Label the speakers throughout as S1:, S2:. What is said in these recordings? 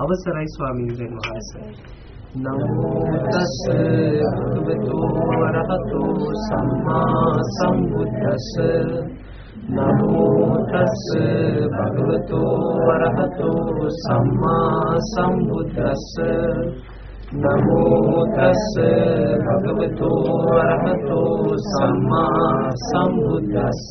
S1: අවසරයි ස්වාමීන් වහන්සේ. නමෝ තස් භගවතු වරහතෝ සම්මා සම්බුද්දස්ස නමෝ තස් භගවතු වරහතෝ සම්මා සම්බුද්දස්ස නමෝ තස් භගවතු වරහතෝ සම්මා සම්බුද්දස්ස.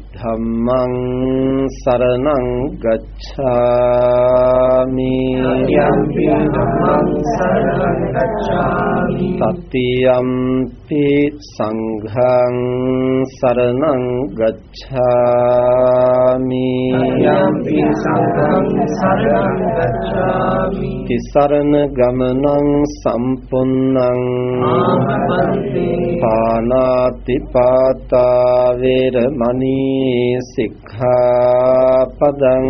S2: තතියම්පි බුද්ධං සරණං ගච්ඡාමි
S1: යම්පි බුද්ධං සරණං ගච්ඡාමි
S2: තතියම්පි ධම්මං සරණං ගච්ඡාමි.
S1: යම්පි ධම්මං සරණං ගච්ඡාමි.
S2: තතියම්පි සංඝං සරණං ගච්ඡාමි.
S1: යම්පි සංඝං සරණං ගච්ඡාමි.
S2: තිසරණ ගමනං සම්පුන්නං.
S1: ආමන්තේ
S2: පානාති පාතා වේරමණී සික්ඛාපදං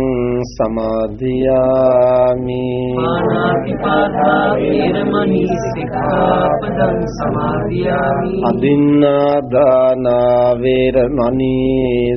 S2: සමාදියාමි
S1: පාණාතිපාතා වේරමණී සික්ඛාපදං සමාදියාමි
S2: අදින්නා දාන වේරමණී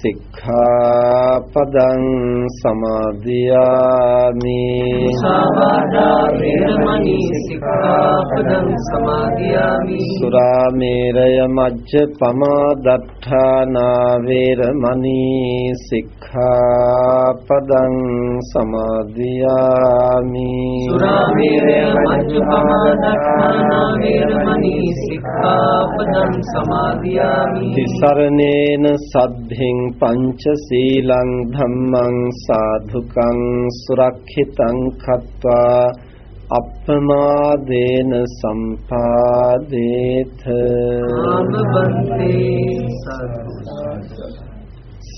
S2: සික්ඛාපදං සමාදියාමි
S1: සාවාදා වේරමණී සික්ඛාපදං සමාදියාමි
S2: සුරාමේරය මජ්ජ පමාදට්ඨානා වේරමණී සික්ඛාපදං සමාදියාමි.
S1: සුරාමේරය මජ්ජපමාදක්ඛානා වේරමණී සික්ඛාපදං සමාදියාමි.
S2: තිසරණේන සද්ධින් පංචශීලං ධම්මං සාධුකං සුරක්ෂිතං කତ୍වා අප්පමාදේන සම්පාදේත.
S1: ආමබන්තේ සතු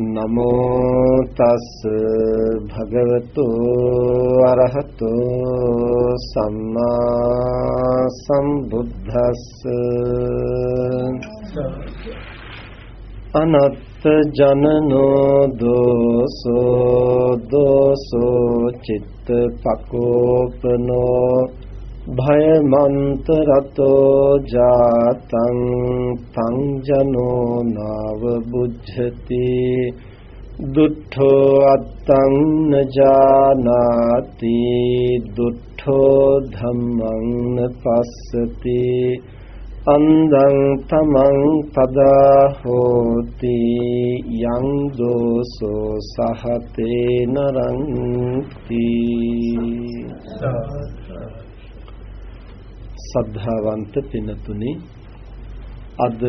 S2: නමෝ තස් භගවතු අරහතෝ සම්මා සම්බුද්දස්ස අනත්ත ජනනෝ දෝසෝ දෝසෝ චිත්ත පකෝපනෝ භයමන්තරතෝ ජාතං තං ජනෝ නාව බුද්ධති දුට්ඨෝ අත්තං නජානාති දුට්ඨෝ ධම්මං පස්සති අන්දං තමං පදා හෝති යං දෝසෝ සහතේ නරන්ති සද්ධාවන්ත පිනතුනි අද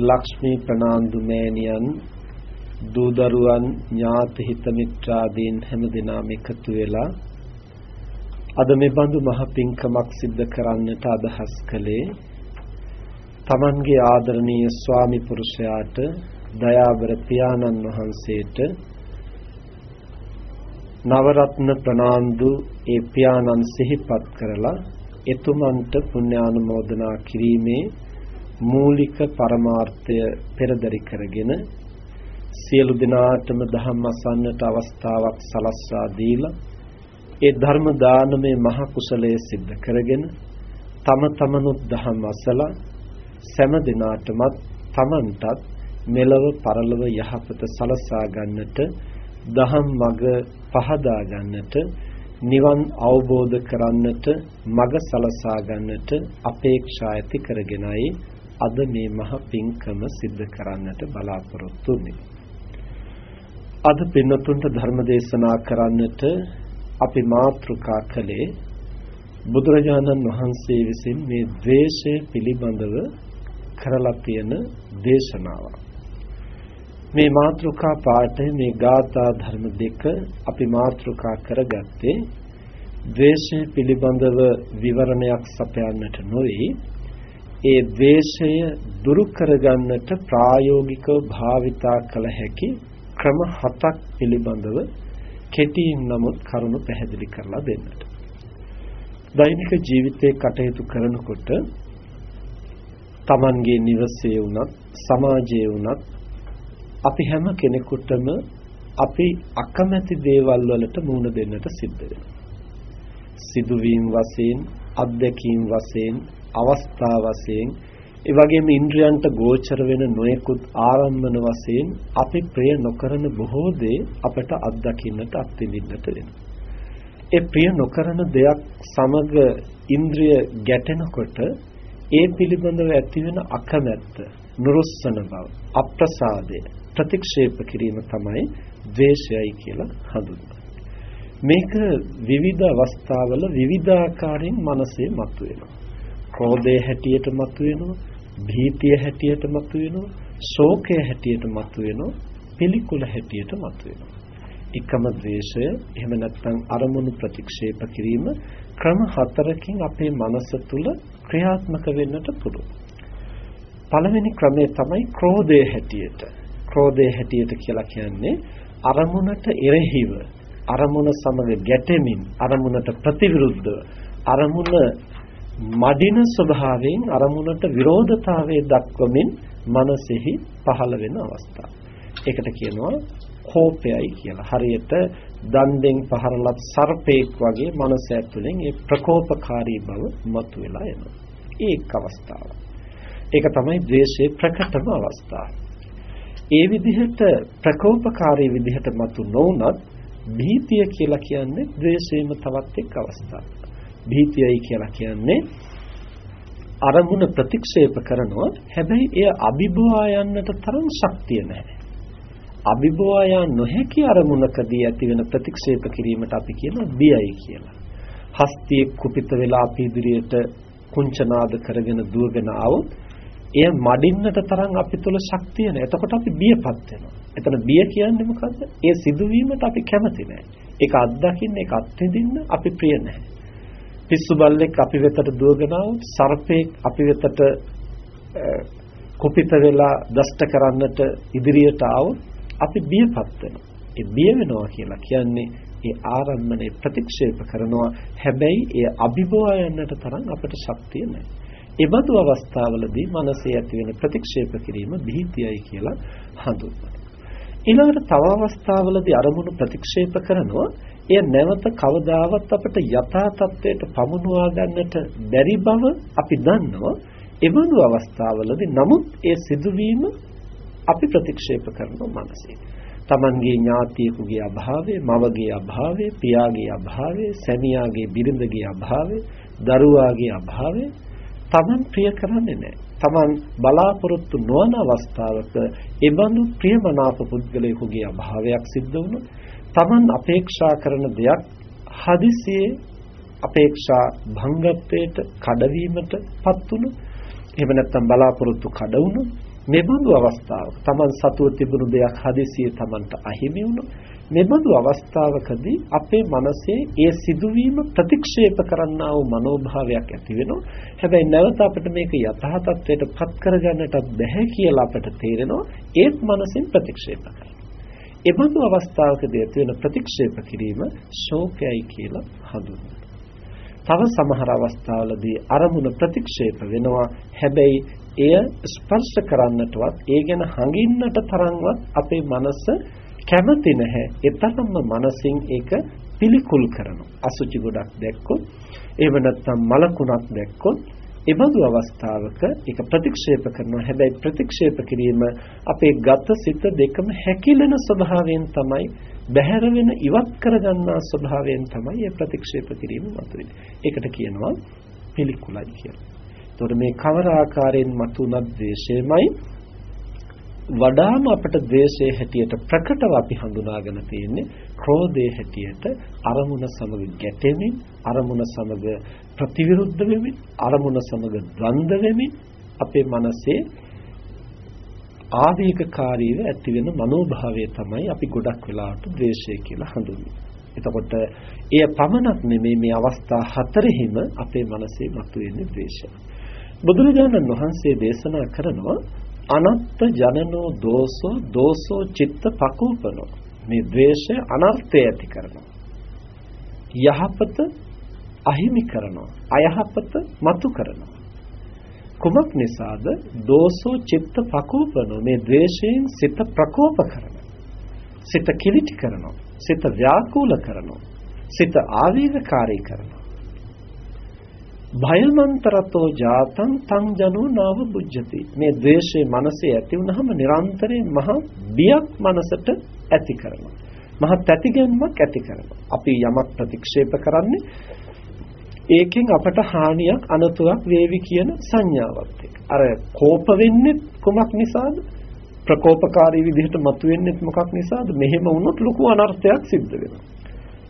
S2: ලක්ෂ්මී ප්‍රනාන්දු මෑණියන් දූ දරුවන් ඥාති හිත මිත්‍රාදීන් හැමදෙනාම එකතු වෙලා අද මේ බඳු මහ පිංකමක් සිද්ධ කරන්නට අදහස් කළේ තමන්ගේ ආදරණීය ස්වාමි පුරුෂයාට දයාබර පියාණන් වහන්සේට නවරත්න ප්‍රනාන්දු ඒ පියාණන් සිහිපත් කරලා එතුමන්ට පුණ්‍යානුමෝදනා කිරීමේ මූලික පරමාර්ථය පෙරදරි කරගෙන සියලු දෙනාටම ධම්ම අසන්නට අවස්ථාවක් සලස්වා දීලා ඒ ධර්ම දානමේ මහ කුසලයේ සිද්ධ කරගෙන තම තමනුත් ධම්ම අසලා සෑම දිනාටමත් තමන්ටත් මෙලව පරලව යහපත සලසා ගන්නට දහම් මඟ පහදා ගන්නට නිවන් අවබෝධ කරන්නට මඟ සලසා ගන්නට අපේක්ෂා ඇති කරගෙනයි අද මේ මහ පිංකම සිද්ධ කරන්නට බලාපොරොත්තු අද පින්නතුන්ට ධර්ම දේශනා කරන්නට අපි මාතෘකා කළේ බුදුරජාණන් වහන්සේ විසින් මේ ද්වේෂය පිළිබඳව කරලා තියෙන දේශනාවක්. මේ මාතෘකා පාඩේ මේ ගාථා ධර්ම දෙක අපි මාතෘකා කරගත්තේ ද්වේෂය පිළිබඳව විවරණයක් සපයන්නට නොවේ ඒ ද්වේෂය දුරු කරගන්නට ප්‍රායෝගිකව භාවිතා කළ හැකි ක්‍රම හතක් පිළිබඳව කෙටියෙන් නමුත් කරුණු පැහැදිලි කරලා දෙන්නට. දෛනික ජීවිතේ කටයුතු කරනකොට Tamanගේ නිවසේ වුණත් සමාජයේ වුණත් අපි හැම කෙනෙකුටම අපි අකමැති දේවල් වලට මුහුණ දෙන්නට සිද්ධ වෙනවා. සිදුවීම් වශයෙන්, අත්දැකීම් වශයෙන්, අවස්ථා වශයෙන්, ඒ වගේම ඉන්ද්‍රයන්ට ගෝචර වෙන නොයෙකුත් ආරම්මන වශයෙන් අපි ප්‍රිය නොකරන බොහෝ දේ අපට අත්දකින්නට අත්විඳින්නට වෙනවා. ඒ ප්‍රිය නොකරන දෙයක් සමග ඉන්ද්‍රිය ගැටෙනකොට ඒ පිළිබඳව ඇතිවෙන අකමැත්ත, නුරුස්සන බව, අප්‍රසාදය ප්‍රතික්ෂේප කිරීම තමයි ද්වේෂයයි කියලා හඳුන්වන්නේ. මේක විවිධ අවස්ථාවල විවිධාකාරයෙන් මනසේ මතුවෙනවා. ක්‍රෝධය හැටියට මතුවෙනවා, භීතිය හැටියට මතුවෙනවා, ශෝකය හැටියට මතුවෙනවා, පිළිකුල හැටියට මතුවෙනවා. එකම ද්වේෂය එහෙම නැත්නම් අරමුණු ප්‍රතික්ෂේප කිරීම ක්‍රම හතරකින් අපේ මනස තුල ක්‍රියාත්මක වෙන්නට පුළුවන්. පළවෙනි ක්‍රමය තමයි ක්‍රෝධය හැටියට. ක්‍රෝධය හැටියට කියලා කියන්නේ අරමුණට එරෙහිව අරමුණ සමග ගැටෙමින් අරමුණට ප්‍රතිවිරුද්ධව අරමුණ මඩින ස්වභාවයෙන් අරමුණට විරෝධතාවයේ දක්වමින් මනසෙහි පහළ වෙන අවස්ථාව. ඒකට කියනවා කෝපයයි කියලා. හරියට දණ්ඩෙන් පහරලත් සර්පෙක් වගේ මනස ඇතුලෙන් ඒ ප්‍රකෝපකාරී බව මතුවලා එනවා. ඒක අවස්ථාව. ඒක තමයි ද්වේෂයේ ප්‍රකටම අවස්ථාව. ඒ විදිහට ප්‍රකෝපකාරී විදිහට මතු නොවුනත් භීතිය කියලා කියන්නේ ද්වේෂයේම තවත් එක් අවස්ථාවක්. භීතියයි කියලා කියන්නේ අරමුණ ප්‍රතික්ෂේප කරනවා හැබැයි එය අභිභවා යන්නට තරම් ශක්තිය නැහැ. අභිභවා ය නොහැකි අරමුණකදී ඇතිවෙන ප්‍රතික්ෂේප කිරීමට අපි කියනවා බියයි කියලා. හස්තියේ කුපිත වෙලා අපි ඉදිරියට කුංචනාද කරගෙන දුවගෙන આવොත් එය මඩින්නට තරම් අපි තුල ශක්තිය නැහැ. එතකොට අපි බියපත් වෙනවා. එතන බිය කියන්නේ මොකද්ද? ඒ සිදුවීමට අපි කැමති නැහැ. ඒක අත්දකින්න, ඒක අත්විඳින්න අපි ප්‍රිය නැහැ. පිස්සු බල්ලෙක් අපි වෙතට දුවගෙන આવොත්, සර්පෙක් අපි වෙතට කුපිත වෙලා දෂ්ට කරන්නට ඉදිරියට ආවොත් අපි බියපත් වෙනවා. ඒ බිය වෙනවා කියලා කියන්නේ ඒ ආරම්මණය ප්‍රතික්ෂේප කරනවා. හැබැයි ඒ අභිභවා යන්නට තරම් අපට ශක්තිය නැහැ. එබඳු අවස්ථාවලදී මනසේ ඇති වෙන ප්‍රතික්ෂේප කිරීම බිහිතියයි කියලා හඳුන්වනවා. ඊළඟට තව අවස්ථාවලදී අරමුණු ප්‍රතික්ෂේප කරනවා එය නැවත කවදාවත් අපට යථා තත්ත්වයට පමුණවා ගන්නට බැරි බව අපි දන්නවා එබඳු අවස්ථාවලදී නමුත් ඒ සිදුවීම අපි ප්‍රතික්ෂේප කරනවා මනසේ. Tamanගේ ඥාතියෙකුගේ අභාවය, මවගේ අභාවය, පියාගේ අභාවය, සැමියාගේ බිරිඳගේ අභාවය, දරුවාගේ අභාවය Taman ප්‍රිය කරන්නේ නැහැ. Taman බලාපොරොත්තු නොවන අවස්ථාවක එබඳු ප්‍රියමනාප පුද්ගලයෙකුගේ අභාවයක් සිද්ධ වුණොත් Taman අපේක්ෂා කරන දෙයක් හදිසියේ අපේක්ෂා භංගත්වයට කඩවීමටපත් වුණොත් එහෙම නැත්නම් බලාපොරොත්තු කඩ වුණොත් මේ බඳු අවස්ථාවක Taman සතුව තිබුණු දෙයක් හදිසියේ Tamanට අහිමි වුණොත් මේ බඳු අවස්ථාවකදී අපේ මනසේ ඒ සිදුවීම ප්‍රතික්ෂේප කරන්නා වූ මනෝභාවයක් ඇති වෙනවා. හැබැයි නැවත අපිට මේක යථා තත්ත්වයට පත් කරගන්නට බැහැ කියලා අපට තේරෙනවා. ඒත් මනසින් ප්‍රතික්ෂේප කරනවා. ඒ බඳු අවස්ථාවකදී ඇති වෙන ප්‍රතික්ෂේප කිරීම ශෝකයයි කියලා හඳුන්වනවා. තව සමහර අවස්ථාවලදී අරමුණ ප්‍රතික්ෂේප වෙනවා හැබැයි එය ස්පර්ශ කරන්නටවත් ඒ ගැන හඟින්නට තරම්වත් අපේ මනස කැමති නැහැ ඒ තරම්ම මනසින් ඒක පිළිකුල් කරනවා අසුචි ගොඩක් දැක්කොත් එහෙම නැත්නම් මලකුණක් දැක්කොත් එබඳු අවස්ථාවක ඒක ප්‍රතික්ෂේප කරනවා හැබැයි ප්‍රතික්ෂේප කිරීම අපේ ගත සිත දෙකම හැකිලෙන ස්වභාවයෙන් තමයි බැහැර වෙන ඉවත් කරගන්නා ස්වභාවයෙන් තමයි මේ ප්‍රතික්ෂේප කිරීම මතුවෙන්නේ. ඒකට කියනවා පිළිකුලයි කියලා. එතකොට මේ කවර ආකාරයෙන් මතුනත් ද්වේෂයමයි වඩාම අපට ද්වේෂයේ හැටියට ප්‍රකටව අපි හඳුනාගෙන තියෙන්නේ ක්‍රෝධයේ හැටියට අරමුණ සමග ගැටෙමින් අරමුණ සමග ප්‍රතිවිරුද්ධ වෙමින් අරමුණ සමග ද්වන්ද වෙමින් අපේ මනසේ ආවේගකාරීව ඇති වෙන මනෝභාවය තමයි අපි ගොඩක් වෙලාවට ද්වේෂය කියලා හඳුන්වන්නේ. එතකොට එය පමණක් නෙමෙයි මේ අවස්ථා හතරෙහිම අපේ මනසේ මතුවෙන්නේ ද්වේෂය. බුදුරජාණන් වහන්සේ දේශනා කරනවා අනත්ත ජනනෝ දෝසෝ දෝසෝ චිත්ත පකූපනෝ මේ ද්වේෂය අනර්ථය ඇති කරනවා. යහපත අහිමි කරනවා. අයහපත මතු කරනවා. කුමක් නිසාද? දෝසෝ චිත්ත පකෝපනෝ මේ ද්වේෂයෙන් සිත ප්‍රකෝප කරනවා. සිත කිලිටි කරනවා. සිත ව්‍යාකූල කරනවා. සිත ආවේගකාරී කරනවා. භයමන්තරතෝ ජාතං තං ජනෝ නාව බුජ්ජති මේ ද්වේෂයේ මනසේ ඇති වුනහම නිරන්තරයෙන් මහ බියක් මනසට ඇති කරනවා මහ තැතිගැන්මක් ඇති කරනවා අපි යමක් ප්‍රතික්ෂේප කරන්නේ ඒකෙන් අපට හානියක් අනතුරක් වේවි කියන සංඥාවත් එක්ක. අර කෝප වෙන්නේ කොමක් නිසාද? ප්‍රකෝපකාරී විදිහට මතුවෙන්නේ මොකක් නිසාද? මෙහෙම වුණොත් ලොකු අනර්ථයක් සිද්ධ වෙනවා.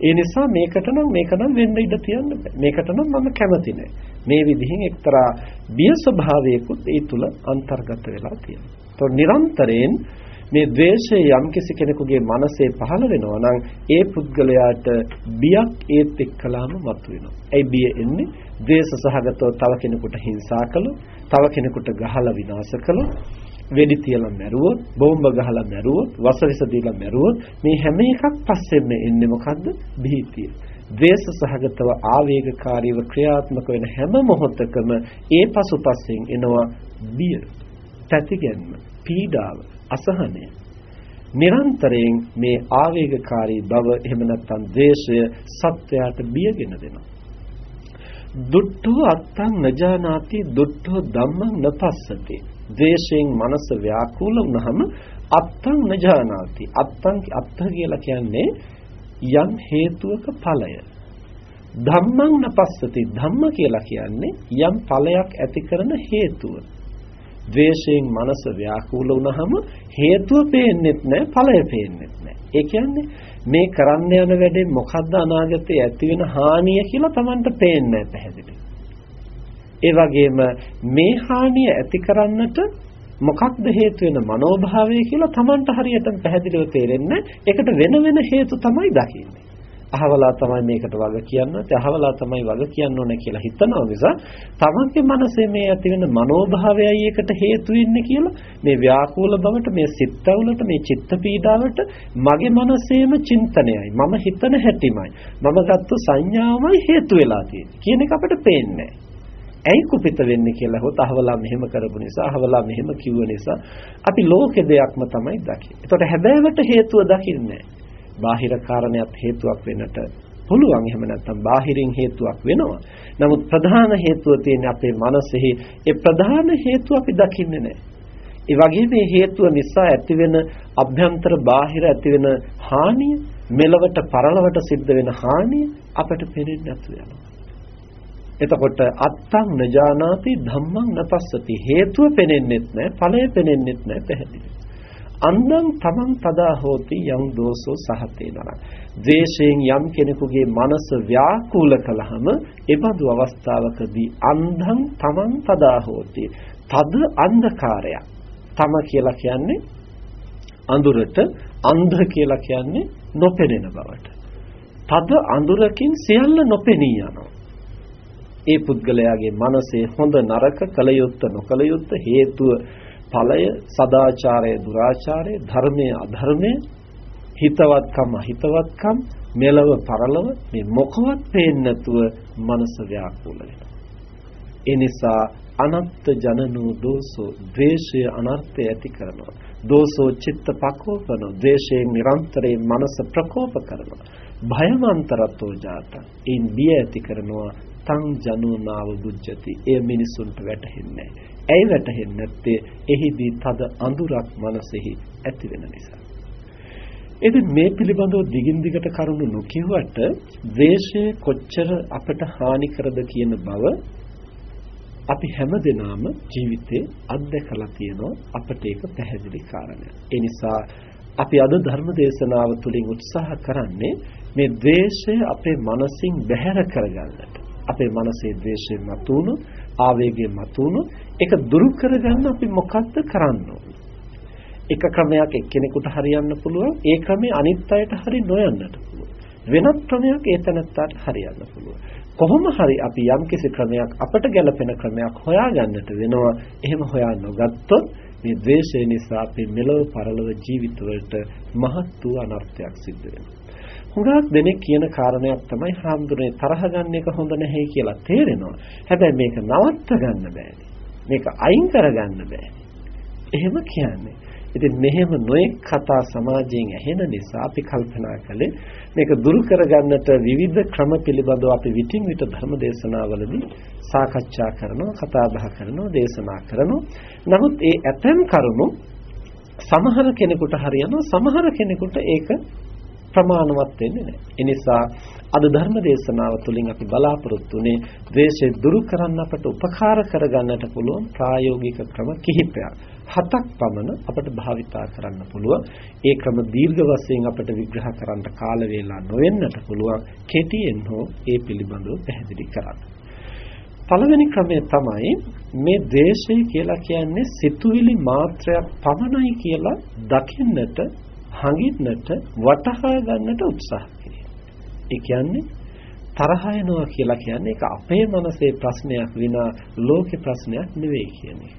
S2: ඒ නිසා මේකට නම් මේක නම් වෙන්න ඉඩ තියන්න බෑ. මේකට නම් මම කැමති නෑ. මේ විදිහෙන් එක්තරා බිය ස්වභාවයකුත් ඒ තුල අන්තර්ගත වෙලා තියෙනවා. ඒතකොට නිරන්තරයෙන් මේ ද්වේෂය යම්කිසි කෙනෙකුගේ මනසේ පහළ වෙනවා නම් ඒ පුද්ගලයාට බියක් ඒත් එක්කලාම මතුවෙනවා. ඒ බිය එන්නේ ද්වේෂ සහගතව තව කෙනෙකුට හිංසා කළොත්, තව කෙනෙකුට ගහලා විනාශ කළොත්, වෙඩි තියලා මැරුවොත්, බෝම්බ ගහලා මැරුවොත්, වසවිස දීලා මැරුවොත් මේ හැම එකක් පස්සෙම එන්නේ මොකද්ද? භීතිය. ද්වේෂ සහගතව ආවේගකාරීව ක්‍රියාත්මක වෙන හැම මොහොතකම ඒ පසුපසෙන් එනවා බිය, තැතිගැන්ම, පීඩාව, අසහනය නිරන්තරයෙන් මේ ආවේගකාරී බව එහෙම නැත්නම් ද්වේෂය සත්වයාට බියගෙන දෙනවා. දුට්ඨෝ අත්තං නජානාති දුට්ඨෝ ධම්මං නපස්සති. ද්වේෂයෙන් මනස ව්‍යාකූල වුනහම අත්තං නජානාති. අත්තං අත්ත කියලා කියන්නේ යම් හේතුවක ඵලය. ධම්මං නපස්සති. ධම්ම කියලා කියන්නේ යම් ඵලයක් ඇති කරන හේතුව. ද්වේෂයෙන් මනස ව්‍යාකූල වුණාම හේතුව පේන්නෙත් නැහැ ඵලය පේන්නෙත් නැහැ. ඒ කියන්නේ මේ කරන්න යන වැඩේ මොකද්ද අනාගතේ ඇති වෙන හානිය කියලා Tamanට පේන්නේ පැහැදිලි. ඒ වගේම මේ හානිය ඇති කරන්නට මොකක්ද හේතු වෙන මනෝභාවය කියලා Tamanට හරියටම පැහැදිලිව තේරෙන්නේ ඒකට වෙන වෙන හේතු තමයි දකින්නේ. අහවලා තමයි මේකට වග කියන්න. ඒ අහවලා තමයි වග කියන්න ඕනේ කියලා හිතනවා නිසා තමන්ගේ මනසේ මේ ඇති වෙන මනෝභාවයයි එකට හේතු වෙන්නේ කියලා මේ ව්‍යාකූල බවට මේ සිත්වලට මේ චිත්ත පීඩාවට මගේ මනසේම චින්තනයයි. මම හිතන හැටිමයි. මම ගත්තු සංඥාවමයි හේතු වෙලා තියෙන්නේ. කියන එක අපිට පේන්නේ ඇයි කුපිත වෙන්නේ කියලා හොත අහවලා මෙහෙම කරපු නිසා අහවලා මෙහෙම කිව්ව නිසා අපි ලෝකේ දෙයක්ම තමයි දකින්නේ. ඒතකොට හැබෑවට හේතුව දකින්නේ බාහිර කාරණයක් හේතුවක් වෙන්නට පුළුවන් එහෙම නැත්නම් බාහිරින් හේතුවක් වෙනවා. නමුත් ප්‍රධාන හේතුව තියෙන්නේ අපේ මනසෙහි. ඒ ප්‍රධාන හේතුව අපි දකින්නේ නැහැ. ඒ වගේම මේ හේතුව නිසා ඇතිවෙන අභ්‍යන්තර බාහිර ඇතිවෙන හානිය මෙලවට පරලවට සිද්ධ වෙන හානිය අපට පේන්නේ නැතු වෙනවා. එතකොට අත්තං නජානාති ධම්මං නපස්සති හේතුව පෙනෙන්නෙත් නැහැ ඵලය පෙනෙන්නෙත් නැහැ පැහැදිලි. අන්දං තමන් තදා හෝති යං දෝසෝ සහතේ නරං. ද්වේෂයෙන් යම් කෙනෙකුගේ මනස ව්‍යාකූල කළහම එබඳු අවස්ථාවකදී අන්ධං තමන් තදා හෝති. තද අන්ධකාරයක්. තම කියලා කියන්නේ අඳුරට අන්ධ කියලා කියන්නේ නොපෙනෙන බවට. තද අඳුරකින් සියල්ල නොපෙනී යනවා. ඒ පුද්ගලයාගේ මනසේ හොඳ නරක කල යුත්ත නොකල යුත්ත හේතුව ඵලය සදාචාරය දුරාචාරය ධර්මය අධර්මය හිතවත්කම අහිතවත්කම් මෙලව පරලව මේ මොකවත් පේන්නේ නැතුව මනස ව්‍යාකූල වෙනවා. ඒ නිසා අනත්ත් ජනනෝ දෝසෝ ද්වේෂය අනර්ථය ඇති කරනවා. දෝසෝ චිත්ත පකෝපන ද්වේෂයෙන් නිරන්තරයෙන් මනස ප්‍රකෝප කරනවා. භයමන්තරතෝ ජාත. ඉන් බිය ඇති කරනවා තං ජනෝනාව බුද්ධති එය මිනිසුන්ට වැටහෙන්නේ ඇයි වැටහෙන්නේ නැත්තේ එහිදී තද අඳුරක් මනසෙහි ඇති වෙන නිසා ඉතින් මේ පිළිබඳව දිගින් දිගට කරුණු නොකියුවට ද්වේෂය කොච්චර අපට හානි කරද කියන බව අපි හැමදෙනාම ජීවිතේ අත්දැකලා තියෙනවා අපට ඒක පැහැදිලි කාරණයක්. ඒ නිසා අපි අද ධර්ම දේශනාව තුළින් උත්සාහ කරන්නේ මේ ද්වේෂය අපේ මනසින් බැහැර කරගන්නට. අපේ මනසේ ද්වේෂය මතුණු, ආවේගය මතුණු ඒක දුරු කරගන්න අපි මොකක්ද කරන්න එක ක්‍රමයක් එක්කෙනෙකුට හරියන්න පුළුවන් ඒ ක්‍රමය අනිත් අයට හරි නොයන්නට පුළුවන්. වෙනත් ක්‍රමයක් ඒ තැනත්තාට හරියන්න පුළුවන්. කොහොම හරි අපි යම්කිසි ක්‍රමයක් අපට ගැළපෙන ක්‍රමයක් හොයාගන්නට වෙනවා එහෙම හොයා නොගත්තොත් මේ ද්වේෂය නිසා අපේ මෙලොව පරලොව ජීවිතවලට මහත් වූ අනර්ථයක් සිද්ධ වෙනවා. හුඟක් දෙනෙක් කියන කාරණයක් තමයි හාමුදුරනේ තරහ ගන්න එක හොඳ නැහැ කියලා තේරෙනවා. හැබැයි මේක නවත්ත ගන්න බෑනේ. මේක අයින් කරගන්න බෑනේ. එහෙම කියන්නේ. ඉතින් මෙහෙම නොඑක් කතා සමාජයෙන් ඇහෙන නිසා අපි කල්පනා කළේ මේක දුරු කරගන්නට විවිධ ක්‍රම පිළිබඳව අපි විтин විට ධර්ම දේශනාවලදී සාකච්ඡා කරනවා, කතා බහ කරනවා, දේශනා කරනවා. නමුත් ඒ ඇතම් කරුණු සමහර කෙනෙකුට හරියනවා සමහර කෙනෙකුට ඒක ප්‍රමාණවත් වෙන්නේ නැහැ. ඒ නිසා අද ධර්ම දේශනාව තුළින් අපි බලාපොරොත්තු වෙන්නේ ද්වේෂය දුරු කරන්න අපට උපකාර කරගන්නට පුළුවන් ප්‍රායෝගික ක්‍රම කිහිපයක්. හතක් පමණ අපට භාවිතා කරන්න පුළුවන්. ඒ ක්‍රම දීර්ඝ වශයෙන් අපට විග්‍රහ කරන්න කාල වේලා නොවෙන්නට පුළුවන්. කෙටියෙන් හෝ ඒ පිළිබඳව පැහැදිලි කරන්න. පළවෙනි ක්‍රමය තමයි මේ ද්වේෂය කියලා කියන්නේ සිතුවිලි මාත්‍රයක් පමණයි කියලා දකින්නට හඟින්නට වටහා ගන්නට උත්සාහ කිරීම. ඒ කියන්නේ තරහ යනවා කියලා කියන්නේ ඒක අපේ මනසේ ප්‍රශ්නයක් විනා ලෝකේ ප්‍රශ්නයක් නෙවෙයි කියන්නේ.